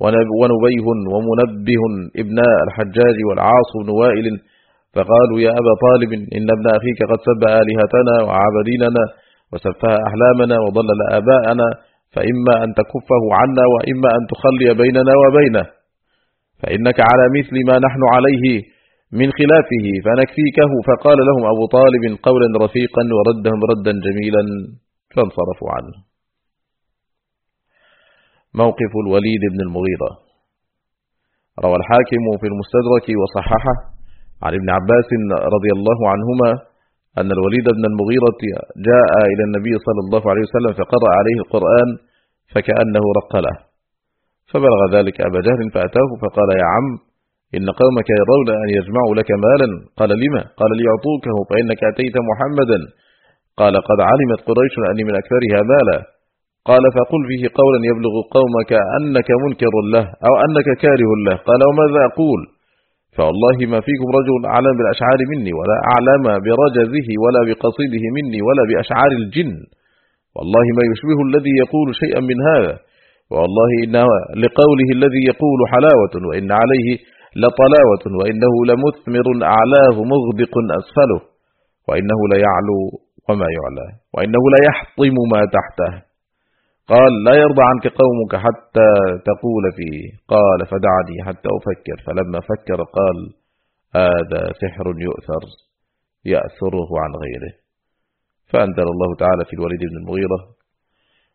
Speaker 1: ونبيه ومنبه ابناء الحجاج والعاص بن وائل. فقالوا يا أبا طالب إن ابن أخيك قد سب آلهتنا وعبديننا وسفه أحلامنا وضلل آباءنا فإما أن تكفه عنا وإما أن تخلي بيننا وبينه. فإنك على مثل ما نحن عليه من خلافه. فنكفيكه. فقال لهم أبو طالب قولا رفيقا وردهم ردا جميلا فانصرفوا عنه. موقف الوليد بن المغيرة. روى الحاكم في المستدرك وصححه عن ابن عباس رضي الله عنهما أن الوليد بن المغيرة جاء إلى النبي صلى الله عليه وسلم فقرأ عليه القرآن فكأنه رق له. فبلغ ذلك أبا جهل فأتاه فقال يا عم إن قومك يرون أن يجمعوا لك مالا. قال لما؟ قال ليعطوكه فإنك أتيت محمدا. قال قد علمت قريش أني من أكثرها مالا. قال فقل فيه قولا يبلغ قومك أنك منكر له أو أنك كاره له. قال وماذا أقول؟ فوالله ما فيكم رجل أعلم بالأشعار مني ولا أعلم برجزه ولا بقصيده مني ولا بأشعار الجن. والله ما يشبه الذي يقول شيئا من هذا. والله إن لقوله الذي يقول حلاوة وإن عليه لطلاوة وإنه لمثمر أعلاه مغدق أسفله. وإنه ليعلو وما يعلى. وإنه ليحطم ما تحته. قال لا يرضى عنك قومك حتى تقول فيه. قال فدعني حتى أفكر. فلما فكر قال هذا سحر يؤثر يأثره عن غيره. فأنزل الله تعالى في الوليد بن المغيرة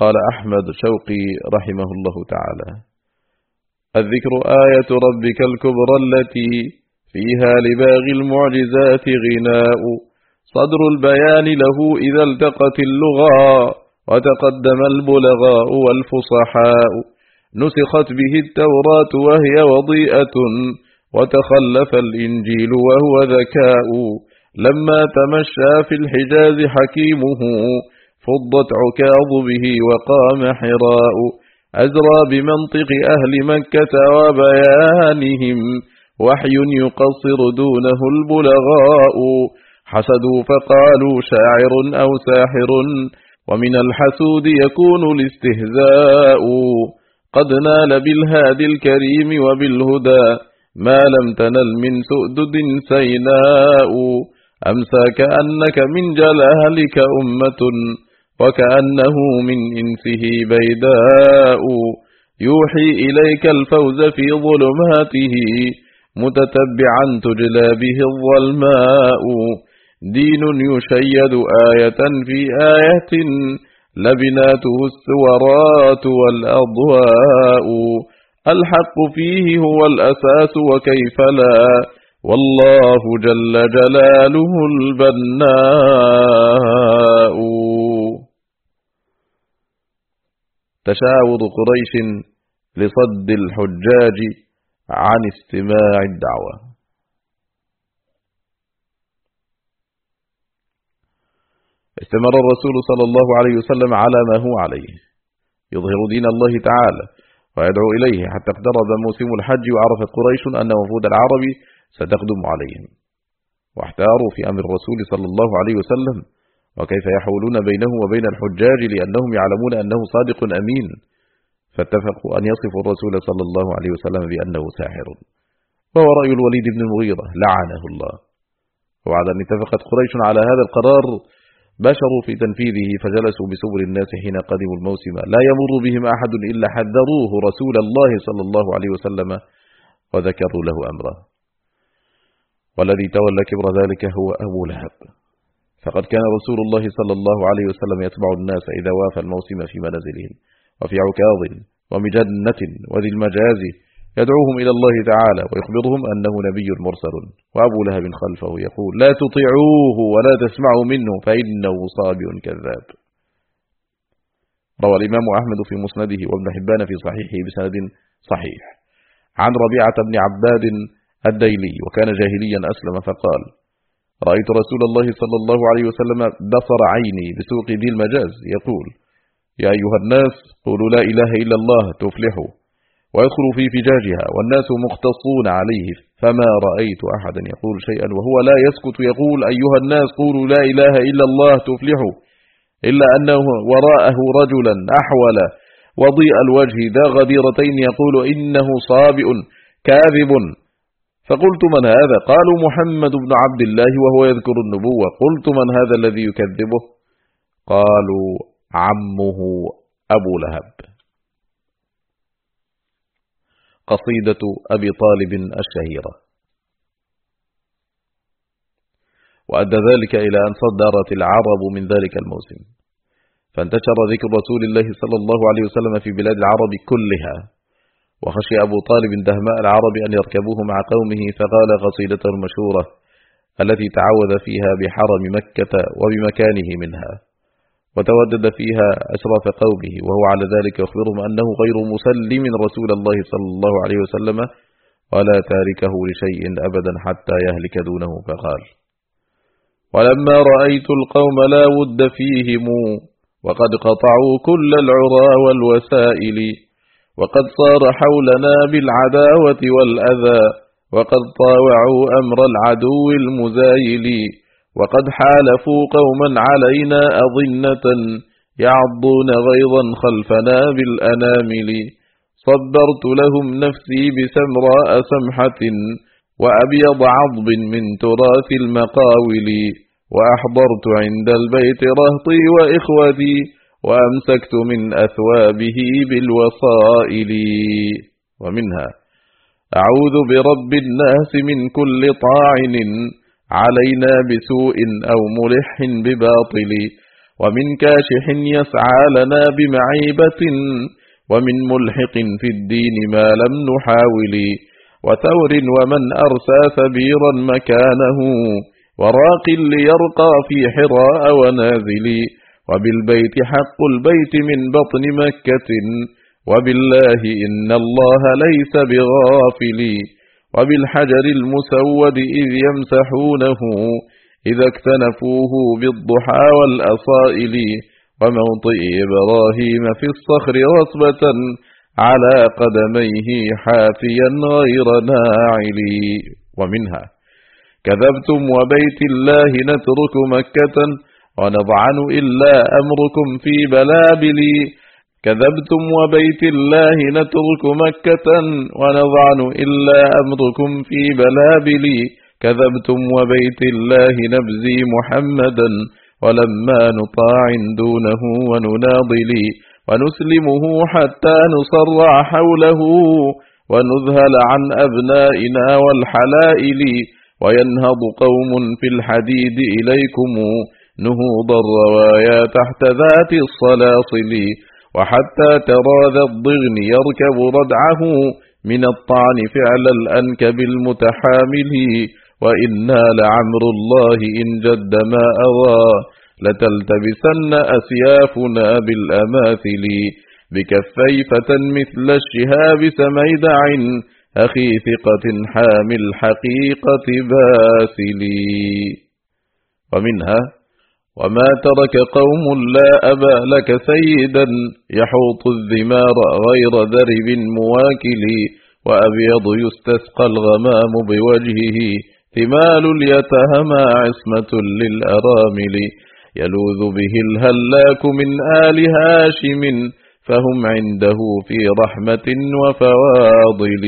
Speaker 1: قال أحمد شوقي رحمه الله تعالى. الذكر آية ربك الكبرى التي فيها لباغ المعجزات غناء. صدر البيان له إذا التقت اللغى وتقدم البلغاء والفصحاء. نسخت به التوراة وهي وضيئة وتخلف الإنجيل وهو ذكاء. لما تمشى في الحجاز حكيمه فضت عكاظ به وقام حراء. أزرى بمنطق أهل مكة وبيانهم وحي يقصر دونه البلغاء. حسدوا فقالوا شاعر أو ساحر ومن الحسود يكون الاستهزاء. قد نال بالهادي الكريم وبالهدى ما لم تنل من سؤدد سيناء. أمسى كأنك من جلالك أمة وكأنه من إنسه بيداء يوحي إليك الفوز في ظلماته متتبعا تجلى به الظلماء. دين يشيد آية في آية لبناته السورات والأضواء. الحق فيه هو الأساس وكيف لا؟ والله جل جلاله البناء. تشاور قريش لصد الحجاج عن استماع الدعوة. استمر الرسول صلى الله عليه وسلم على ما هو عليه. يظهر دين الله تعالى ويدعو إليه حتى اقترب موسم الحج وعرفت قريش أن وفود العرب ستقدم عليهم. واحتاروا في أمر الرسول صلى الله عليه وسلم وكيف يحولون بينه وبين الحجاج لأنهم يعلمون أنه صادق أمين. فاتفقوا أن يصفوا الرسول صلى الله عليه وسلم بأنه ساحر. وهو رأي الوليد بن المغيرة لعنه الله. وبعد أن اتفقت قريش على هذا القرار بشروا في تنفيذه فجلسوا بسبر الناس حين قدموا الموسم. لا يمر بهم أحد إلا حذروه رسول الله صلى الله عليه وسلم وذكروا له أمره. والذي تولى كبر ذلك هو أبو لهب. فقد كان رسول الله صلى الله عليه وسلم يتبع الناس إذا وافى الموسم في منازلهم وفي عكاظ ومجنة وذي المجاز يدعوهم إلى الله تعالى ويخبرهم أنه نبي مرسل وأبو لهب خلفه يقول لا تطيعوه ولا تسمعوا منه فإنه صابع كذاب. روى الإمام أحمد في مسنده وابن حبان في صحيحه بسند صحيح. عن ربيعة بن عباد الديلي وكان جاهليا أسلم فقال رأيت رسول الله صلى الله عليه وسلم بصر عيني بسوق ذي المجاز يقول يا أيها الناس قولوا لا إله إلا الله تفلحوا ويدخل في فجاجها والناس مختصون عليه فما رأيت أحدا يقول شيئا وهو لا يسكت يقول أيها الناس قولوا لا إله إلا الله تفلحوا إلا أنه وراءه رجلا أحول وضيء الوجه ذا غديرتين يقول إنه صابئ كاذب فقلت من هذا؟ قالوا محمد بن عبد الله وهو يذكر النبوة. قلت من هذا الذي يكذبه؟ قالوا عمه أبو لهب. قصيدة أبي طالب الشهيرة. وأدى ذلك إلى أن صدرت العرب من ذلك الموسم. فانتشر ذكر رسول الله صلى الله عليه وسلم في بلاد العرب كلها. وخشي أبو طالب دهماء العرب أن يركبوه مع قومه فقال قصيدته المشهورة التي تعوذ فيها بحرم مكة وبمكانه منها وتودد فيها أشراف قومه وهو على ذلك يخبرهم أنه غير مسلم رسول الله صلى الله عليه وسلم ولا تاركه لشيء أبدا حتى يهلك دونه فقال ولما رأيت القوم لا ود فيهم وقد قطعوا كل العرى والوسائل وقد صار حولنا بالعداوة والأذى وقد طاوعوا أمر العدو المزايل وقد حالفوا قوما علينا أظنة يعضون غيظا خلفنا بالأنامل. صبرت لهم نفسي بسمراء سمحة وأبيض عضب من تراث المقاول وأحضرت عند البيت رهطي وإخوتي وأمسكت من أثوابه بالوصائل ومنها أعوذ برب الناس من كل طاعن علينا بسوء أو ملح بباطل ومن كاشح يسعى لنا بمعيبة ومن ملحق في الدين ما لم نحاول وثور ومن أرسى ثبيرا مكانه وراق ليرقى في حراء ونازل وبالبيت حق البيت من بطن مكة وبالله إن الله ليس بغافل وبالحجر المسود إذ يمسحونه إذا اكتنفوه بالضحى والأصائل وموطئ إبراهيم في الصخر رصبة على قدميه حافيا غير ناعل. ومنها كذبتم وبيت الله نترك مكة ونضعن إلا أمركم في بلابلي كذبتم وبيت الله نترك مكة ونضعن إلا أمركم في بلابلي كذبتم وبيت الله نبزي محمدا ولما نطاع دونه ونناضلي ونسلمه حتى نصرع حوله ونذهل عن أبنائنا والحلائل وينهض قوم في الحديد إليكم نهوض الروايا تحت ذات الصلاصل وحتى ترى ذا الضغن يركب ردعه من الطعن فعل الأنكب المتحامل. وإنا لعمر الله إن جد ما أرى لتلتبسن أسيافنا بالأماثل. بكفي فتى مثل الشهاب سميدع أخي ثقة حامل الحقيقة باسلي ومنها وما ترك قوم لا أبا لك سيدا يحوط الذمار غير ذرب مواكل وأبيض يستسقى الغمام بوجهه ثمال اليتهمى عصمة للأرامل يلوذ به الهلاك من آل هاشم فهم عنده في رحمة وفواضل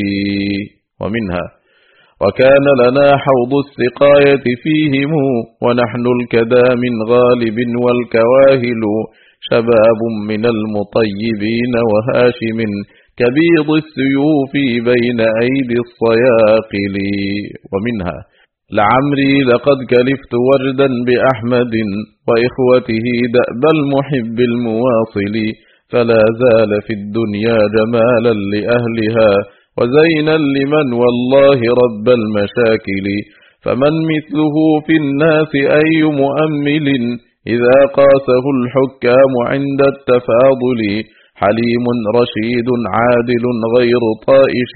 Speaker 1: ومنها وكان لنا حوض السقاية فيهم ونحن الكدا من غالب والكواهل شباب من المطيبين وهاشم كبيض السيوف بين أيدي الصياقل. ومنها لعمري لقد كلفت وردا بأحمد وإخوته دأب المحب المواصل فلا زال في الدنيا جمالا لأهلها وزينا لمن والله رب المشاكل. فمن مثله في الناس أي مؤمل إذا قاسه الحكام عند التفاضل. حليم رشيد عادل غير طائش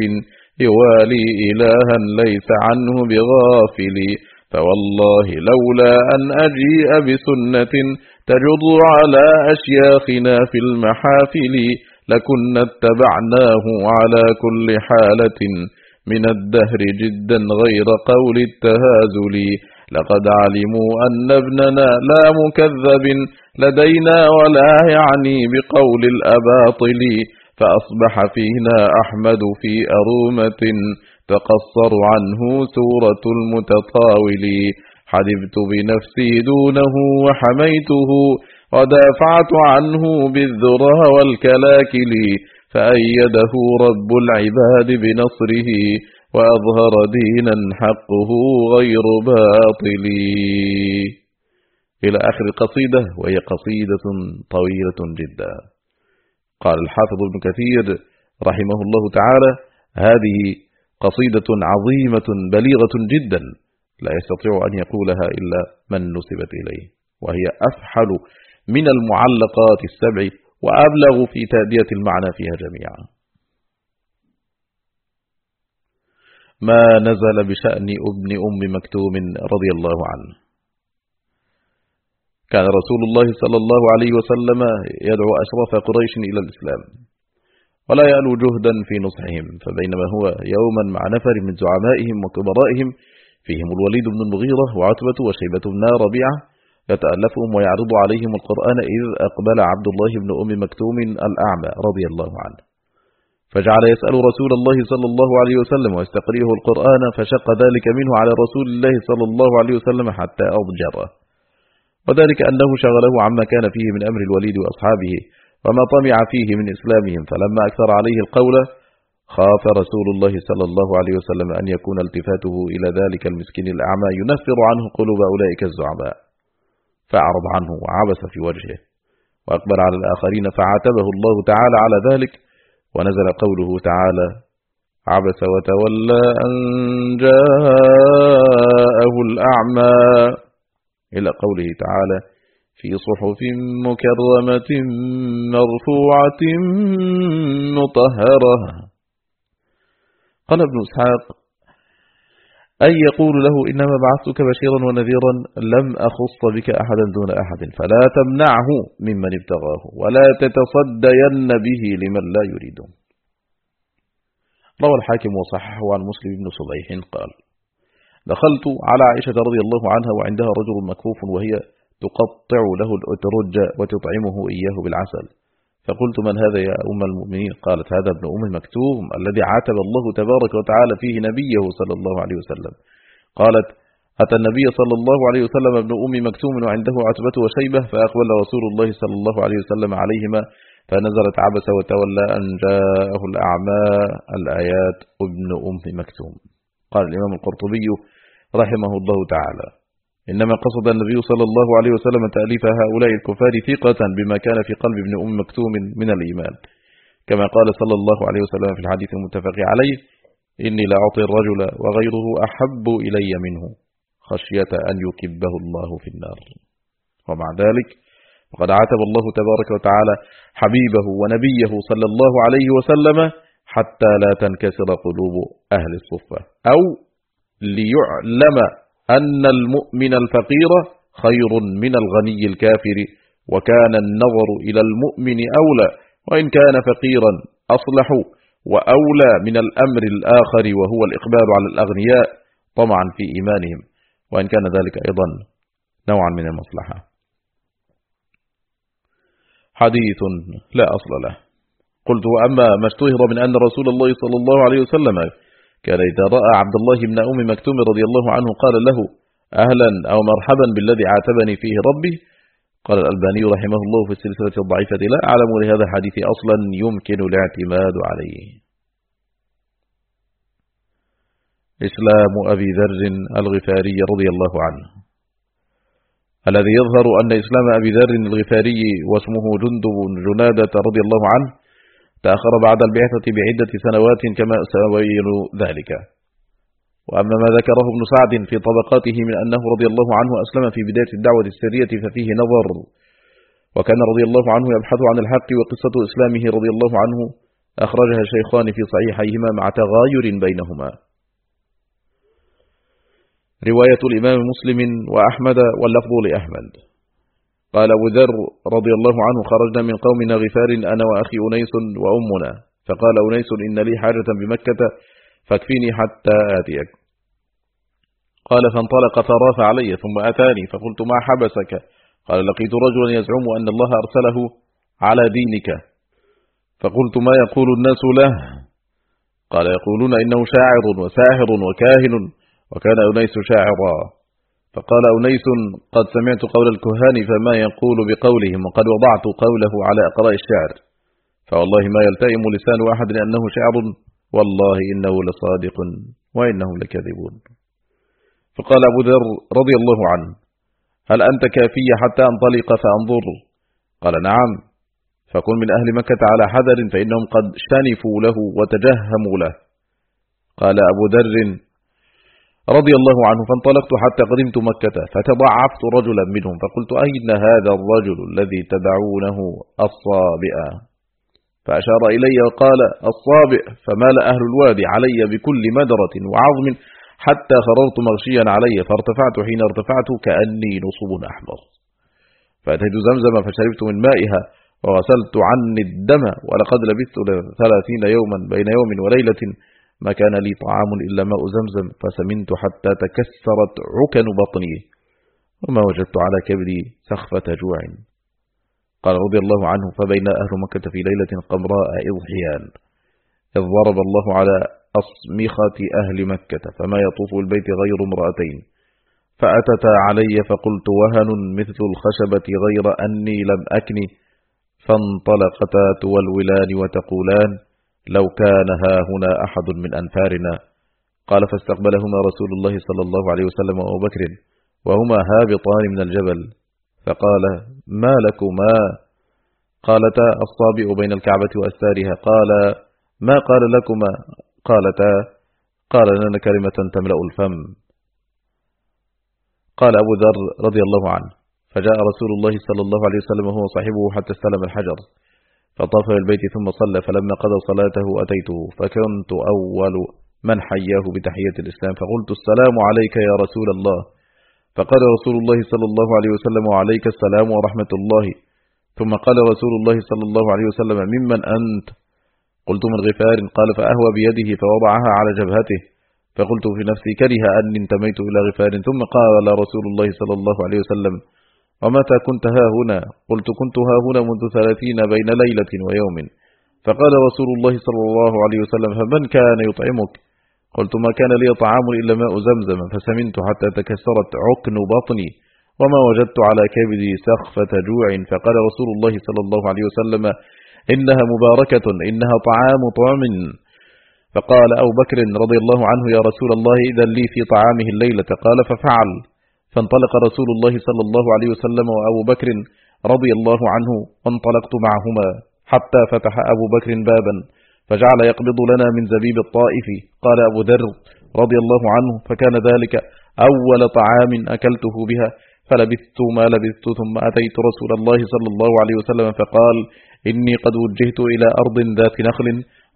Speaker 1: يوالي إلها ليس عنه بغافل. فوالله لولا أن أجيء بسنة تجر على أشياخنا في المحافل. لكنا اتبعناه على كل حالة من الدهر جدا غير قول التهازل. لقد علموا أن ابننا لا مكذب لدينا ولا يعني بقول الأباطل فأصبح فينا أحمد في أرومة تقصر عنه سورة المتطاول. حلبت بنفسي دونه وحميته ودافعت عنه بالذرى والكلاكل فأيده رب العباد بنصره وأظهر دينا حقه غير باطل. إلى آخر القصيدة وهي قصيدة طويلة جدا. قال الحافظ ابن كثير رحمه الله تعالى هذه قصيدة عظيمة بليغة جدا لا يستطيع أن يقولها إلا من نسبت إليه وهي أفحل من المعلقات السبع وأبلغ في تأدية المعنى فيها جميعا. ما نزل بشأن ابن أم مكتوم رضي الله عنه. كان رسول الله صلى الله عليه وسلم يدعو أشرف قريش إلى الإسلام ولا يألو جهدا في نصحهم فبينما هو يوما مع نفر من زعمائهم وكبرائهم فيهم الوليد بن المغيرة وعتبة وشيبة بن ربيعة يتألفهم ويعرض عليهم القرآن إذ أقبل عبد الله بن أم مكتوم الأعمى رضي الله عنه. فجعل يسأل رسول الله صلى الله عليه وسلم ويستقريه القرآن فشق ذلك منه على رسول الله صلى الله عليه وسلم حتى أضجره وذلك أنه شغله عما كان فيه من أمر الوليد وأصحابه وما طمع فيه من إسلامهم فلما أكثر عليه القول خاف رسول الله صلى الله عليه وسلم أن يكون التفاته إلى ذلك المسكين الأعمى ينفر عنه قلوب أولئك الزعماء. فأعرض عنه وعبس في وجهه وأقبل على الآخرين فعاتبه الله تعالى على ذلك ونزل قوله تعالى عبس وتولى أن جاءه الأعمى إلى قوله تعالى في صحف مكرمة مرفوعة مطهرة. قال ابن إسحاق أي يقول له إنما بعثتك بشيرا ونذيرا لم أخص بك أحدا دون أحد فلا تمنعه ممن ابتغاه ولا تتصدين به لمن لا يريده. روى الحاكم وصححه عن مسلم بن صبيح قال دخلت على عائشة رضي الله عنها وعندها رجل مكفوف وهي تقطع له الأترج وتطعمه إياه بالعسل. فقلت من هذا يا أم المؤمنين؟ قالت هذا ابن أم مكتوم الذي عاتب الله تبارك وتعالى فيه نبيه صلى الله عليه وسلم. قالت أتى النبي صلى الله عليه وسلم ابن أم مكتوم وعنده عتبة وشيبة فأقبل رسول الله صلى الله عليه وسلم عليهما فنزلت عبس وتولى أن جاءه الأعمى الآيات ابن أم مكتوم. قال الإمام القرطبي رحمه الله تعالى. إنما قصد النبي صلى الله عليه وسلم تأليف هؤلاء الكفار ثقة بما كان في قلب ابن أم مكتوم من الإيمان. كما قال صلى الله عليه وسلم في الحديث المتفق عليه إني لأعطي الرجل وغيره أحب إلي منه خشية أن يكبه الله في النار. ومع ذلك وقد عاتب الله تبارك وتعالى حبيبه ونبيه صلى الله عليه وسلم حتى لا تنكسر قلوب أهل الصفة أو ليعلم أن المؤمن الفقير خير من الغني الكافر وكان النظر إلى المؤمن أولى وإن كان فقيرا أصلح وأولى من الأمر الآخر وهو الإقبال على الأغنياء طمعا في إيمانهم وإن كان ذلك أيضا نوعا من المصلحة. حديث لا أصل له. قلت وأما ما اشتهر من أن رسول الله صلى الله عليه وسلم كان إذا رأى عبد الله بن أم مكتوم رضي الله عنه قال له أهلا أو مرحبا بالذي عاتبني فيه ربي؟ قال الألباني رحمه الله في السلسلة الضعيفة لا أعلم لهذا الحديث أصلا يمكن الاعتماد عليه. إسلام أبي ذر الغفاري رضي الله عنه. الذي يظهر أن إسلام أبي ذر الغفاري واسمه جندب جنادة رضي الله عنه تأخر بعد البعثة بعدة سنوات كما سأبين ذلك. وأما ما ذكره ابن سعد في طبقاته من أنه رضي الله عنه أسلم في بداية الدعوة السرية ففيه نظر وكان رضي الله عنه يبحث عن الحق وقصة إسلامه رضي الله عنه أخرجها الشيخان في صحيحيهما مع تغاير بينهما. رواية الإمام مسلم وأحمد واللفظ لأحمد. قال أبو ذر رضي الله عنه خرجنا من قومنا غفار أنا وأخي أنيس وأمنا. فقال أنيس إن لي حاجة بمكة فاكفيني حتى آتيك. قال فانطلق فراف علي ثم أتاني فقلت ما حبسك؟ قال لقيت رجلا يزعم أن الله أرسله على دينك. فقلت ما يقول الناس له؟ قال يقولون إنه شاعر وساهر وكاهن وكان أنيس شاعرا. فقال أنيس قد سمعت قول الكهان فما يقول بقولهم وقد وضعت قوله على أقراء الشعر. فوالله ما يلتئم لسان أحد أنه شعر والله إنه لصادق وإنهم لكاذبون. فقال أبو ذر رضي الله عنه هل أنت كافي حتى أنطلق فأنظر؟ قال نعم فكن من أهل مكة على حذر فإنهم قد شنفوا له وتجهموا له. قال أبو ذر رضي الله عنه فانطلقت حتى قدمت مكة فتضعفت رجلا منهم فقلت أين هذا الرجل الذي تدعونه الصابئ؟ فأشار إلي وقال الصابئ فمال أهل الوادي علي بكل مدرة وعظم حتى خررت مغشيا علي فارتفعت حين ارتفعت كأني نصب أحمر. فأتيت زمزم فشربت من مائها وغسلت عني الدم ولقد لبثت ثلاثين يوما بين يوم وليلة ما كان لي طعام إلا ماء زمزم فسمنت حتى تكسرت عكن بطني وما وجدت على كبدي سخفة جوع. قال رضي الله عنه فبين أهل مكة في ليلة قمراء إضحيان إذ ضرب الله على أصمخة أهل مكة فما يطوف البيت غير امرأتين. فأتتا علي فقلت وهن مثل الخشبة غير أني لم أكني فانطلقتا تولولان وتقولان لو كان ها هنا أحد من أنفارنا. قال فاستقبلهما رسول الله صلى الله عليه وسلم وأبو بكر وهما هابطان من الجبل. فقال ما لكما؟ قالتا الصابئ بين الكعبة وأستارها. قال ما قال لكما؟ قالتا قال لنا كلمة تملأ الفم. قال أبو ذر رضي الله عنه فجاء رسول الله صلى الله عليه وسلم وهو صاحبه حتى استلم الحجر. فطاف بالبيت ثم صلى فلما قضى صلاته أتيته فكنت أول من حياه بتحية الإسلام فقلت السلام عليك يا رسول الله. فقال رسول الله صلى الله عليه وسلم وعليك السلام ورحمة الله. ثم قال رسول الله صلى الله عليه وسلم ممن أنت؟ قلت من غفار. قال فأهوى بيده فوضعها على جبهته. فقلت في نفسي كره أني انتميت إلى غفار. ثم قال رسول الله صلى الله عليه وسلم ومتى كنت ها هنا؟ قلت كنت ها هنا منذ ثلاثين بين ليلة ويوم. فقال رسول الله صلى الله عليه وسلم فمن كان يطعمك؟ قلت ما كان لي طعام إلا ماء زمزم فسمنت حتى تكسرت عكن بطني وما وجدت على كبدي سخفة جوع. فقال رسول الله صلى الله عليه وسلم إنها مباركة إنها طعام طعم. فقال أبو بكر رضي الله عنه يا رسول الله إذا لي في طعامه الليلة. قال ففعل. فانطلق رسول الله صلى الله عليه وسلم وأبو بكر رضي الله عنه وانطلقت معهما حتى فتح أبو بكر بابا فجعل يقبض لنا من زبيب الطائف. قال أبو ذر رضي الله عنه فكان ذلك أول طعام أكلته بها فلبثت ما لبثت ثم أتيت رسول الله صلى الله عليه وسلم فقال إني قد وجهت إلى أرض ذات نخل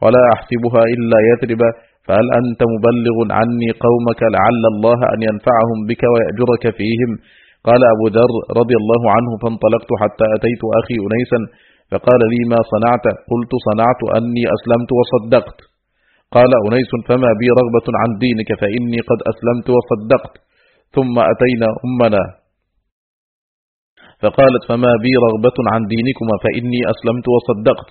Speaker 1: ولا أحسبها إلا يثرب. فهل أنت مبلغ عني قومك لعل الله أن ينفعهم بك ويأجرك فيهم؟ قال أبو ذر رضي الله عنه فانطلقت حتى أتيت أخي أنيسا فقال لي ما صنعت؟ قلت صنعت أني أسلمت وصدقت. قال أنيس فما بي رغبة عن دينك فإني قد أسلمت وصدقت. ثم أتينا أمنا. فقالت فما بي رغبة عن دينكما فإني أسلمت وصدقت.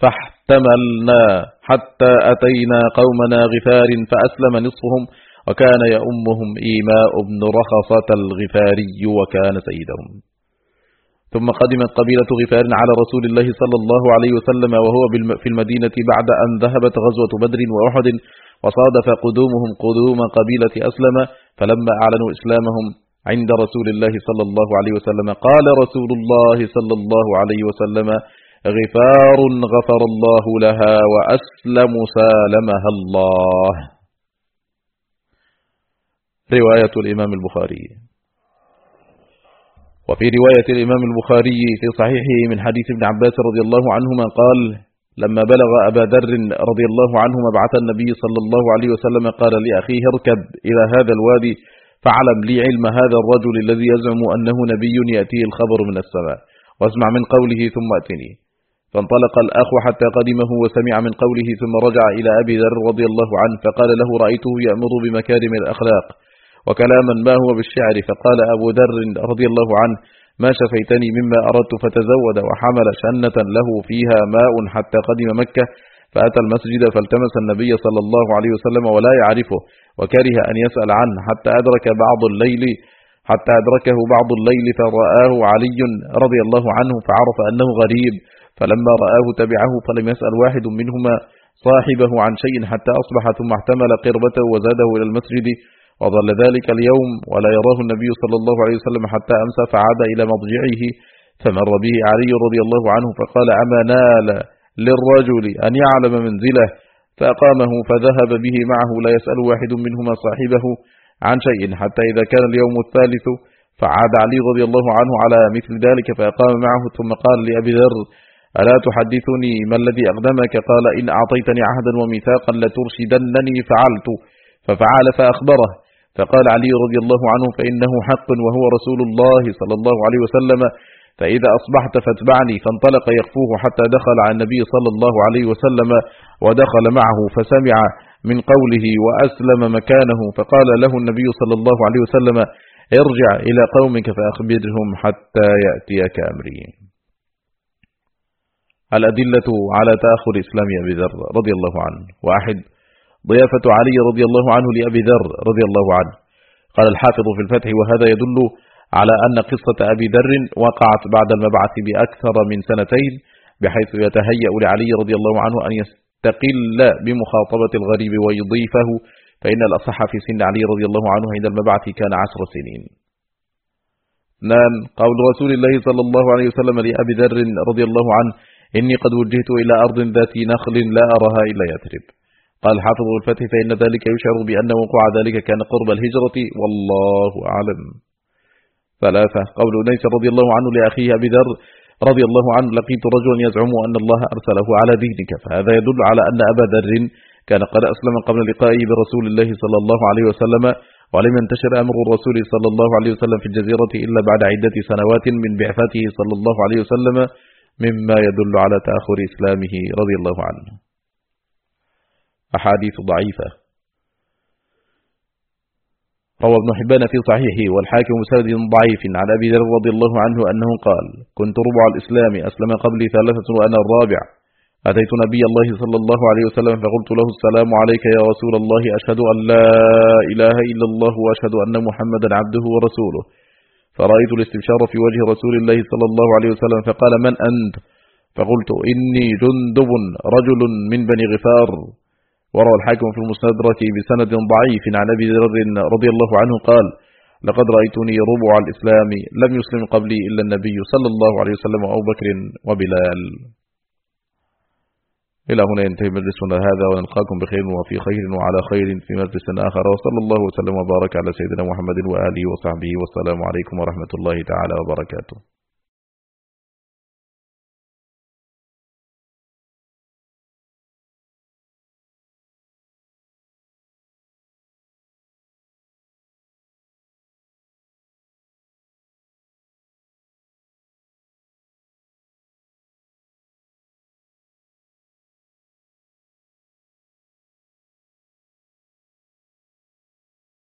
Speaker 1: فاحتملنا حتى أتينا قومنا غفار فأسلم نصفهم وكان يأمهم إيماء بن رخصة الغفاري وكان سيدهم. ثم قدمت قبيلة غفار على رسول الله صلى الله عليه وسلم وهو في المدينة بعد أن ذهبت غزوة بدر وأحد وصادف قدومهم قدوم قبيلة أسلم فلما أعلنوا إسلامهم عند رسول الله صلى الله عليه وسلم قال رسول الله صلى الله عليه وسلم غفار غفر الله لها وأسلم سالمها الله. رواية الإمام البخاري. وفي رواية الإمام البخاري في صحيحه من حديث ابن عباس رضي الله عنهما قال لما بلغ أبا ذر رضي الله عنه مبعث النبي صلى الله عليه وسلم قال لأخيه اركب إلى هذا الوادي فاعلم لي علم هذا الرجل الذي يزعم أنه نبي يأتيه الخبر من السماء. واسمع من قوله ثم أتني. فانطلق الأخ حتى قدمه وسمع من قوله ثم رجع إلى أبي ذر رضي الله عنه فقال له رأيته يأمر بمكارم الأخلاق وكلاما ما هو بالشعر. فقال أبو ذر رضي الله عنه ما شفيتني مما أردت فتزود وحمل شنة له فيها ماء حتى قدم مكة فأتى المسجد فالتمس النبي صلى الله عليه وسلم ولا يعرفه وكره أن يسأل عنه حتى أدرك بعض الليل حتى أدركه بعض الليل فرآه علي رضي الله عنه فعرف أنه غريب فلما رآه تبعه فلم يسأل واحد منهما صاحبه عن شيء حتى أصبح ثم احتمل قربته وزاده إلى المسجد. وظل ذلك اليوم ولا يراه النبي صلى الله عليه وسلم حتى أمسى فعاد إلى مضجعه. فمر به علي رضي الله عنه فقال أما نال للرجل أن يعلم منزله؟ فأقامه فذهب به معه لا يسأل واحد منهما صاحبه عن شيء حتى إذا كان اليوم الثالث. فعاد علي رضي الله عنه على مثل ذلك فأقام معه ثم قال لأبي ذر ألا تحدثني ما الذي أقدمك؟ قال إن أعطيتني عهدا وميثاقا لترشدنني فعلت. ففعل فأخبره. فقال علي رضي الله عنه فإنه حق وهو رسول الله صلى الله عليه وسلم. فإذا أصبحت فاتبعني. فانطلق يخفوه حتى دخل على النبي صلى الله عليه وسلم ودخل معه فسمع من قوله وأسلم مكانه. فقال له النبي صلى الله عليه وسلم ارجع إلى قومك فأخبرهم حتى يأتيك أمري. الأدلة على تأخر إسلام أبي ذر رضي الله عنه. واحد ضيافة علي رضي الله عنه لأبي ذر رضي الله عنه. قال الحافظ في الفتح وهذا يدل على أن قصة أبي ذر وقعت بعد المبعث بأكثر من سنتين بحيث يتهيأ لعلي رضي الله عنه أن يستقل بمخاطبة الغريب ويضيفه فإن الأصح في سن علي رضي الله عنه عند المبعث كان عشر سنين. نان قول رسول الله صلى الله عليه وسلم لأبي ذر رضي الله عنه إني قد وجهت إلى أرض ذات نخل لا أرها إلا يثرب. قال حافظ الفتح فإن ذلك يشعر بأن وقوع ذلك كان قرب الهجرة والله أعلم. ثلاثة قول أنيس رضي الله عنه لأخيه أبي ذر رضي الله عنه لقيت رجلا يزعم أن الله أرسله على دينك. فهذا يدل على أن أبا ذر كان قد أسلم قبل لقائه برسول الله صلى الله عليه وسلم ولم ينتشر أمر الرسول صلى الله عليه وسلم في الجزيرة إلا بعد عدة سنوات من بعثته صلى الله عليه وسلم. مما يدل على تأخر إسلامه رضي الله عنه. أحاديث ضعيفة. روى ابن حبان في صحيحه والحاكم بسند ضعيف عن أبي ذر رضي الله عنه أنه قال كنت ربع الإسلام أسلم قبلي ثلاثة وأنا الرابع. أتيت نبي الله صلى الله عليه وسلم فقلت له السلام عليك يا رسول الله أشهد أن لا إله إلا الله وأشهد أن محمدا عبده ورسوله. فرأيت الاستبشار في وجه رسول الله صلى الله عليه وسلم فقال من أنت؟ فقلت إني جندب رجل من بني غفار. وروى الحاكم في المستدرك بسند ضعيف عن أبي ذر رضي الله عنه قال لقد رأيتني ربع الإسلام لم يسلم قبلي إلا النبي صلى الله عليه وسلم وأبو بكر وبلال. إلى هنا ينتهي مجلسنا هذا ونلقاكم بخير وفي خير وعلى خير في مجلس آخر. وصلى الله وسلم وبارك على سيدنا محمد وآله وصحبه والسلام عليكم ورحمة الله تعالى وبركاته.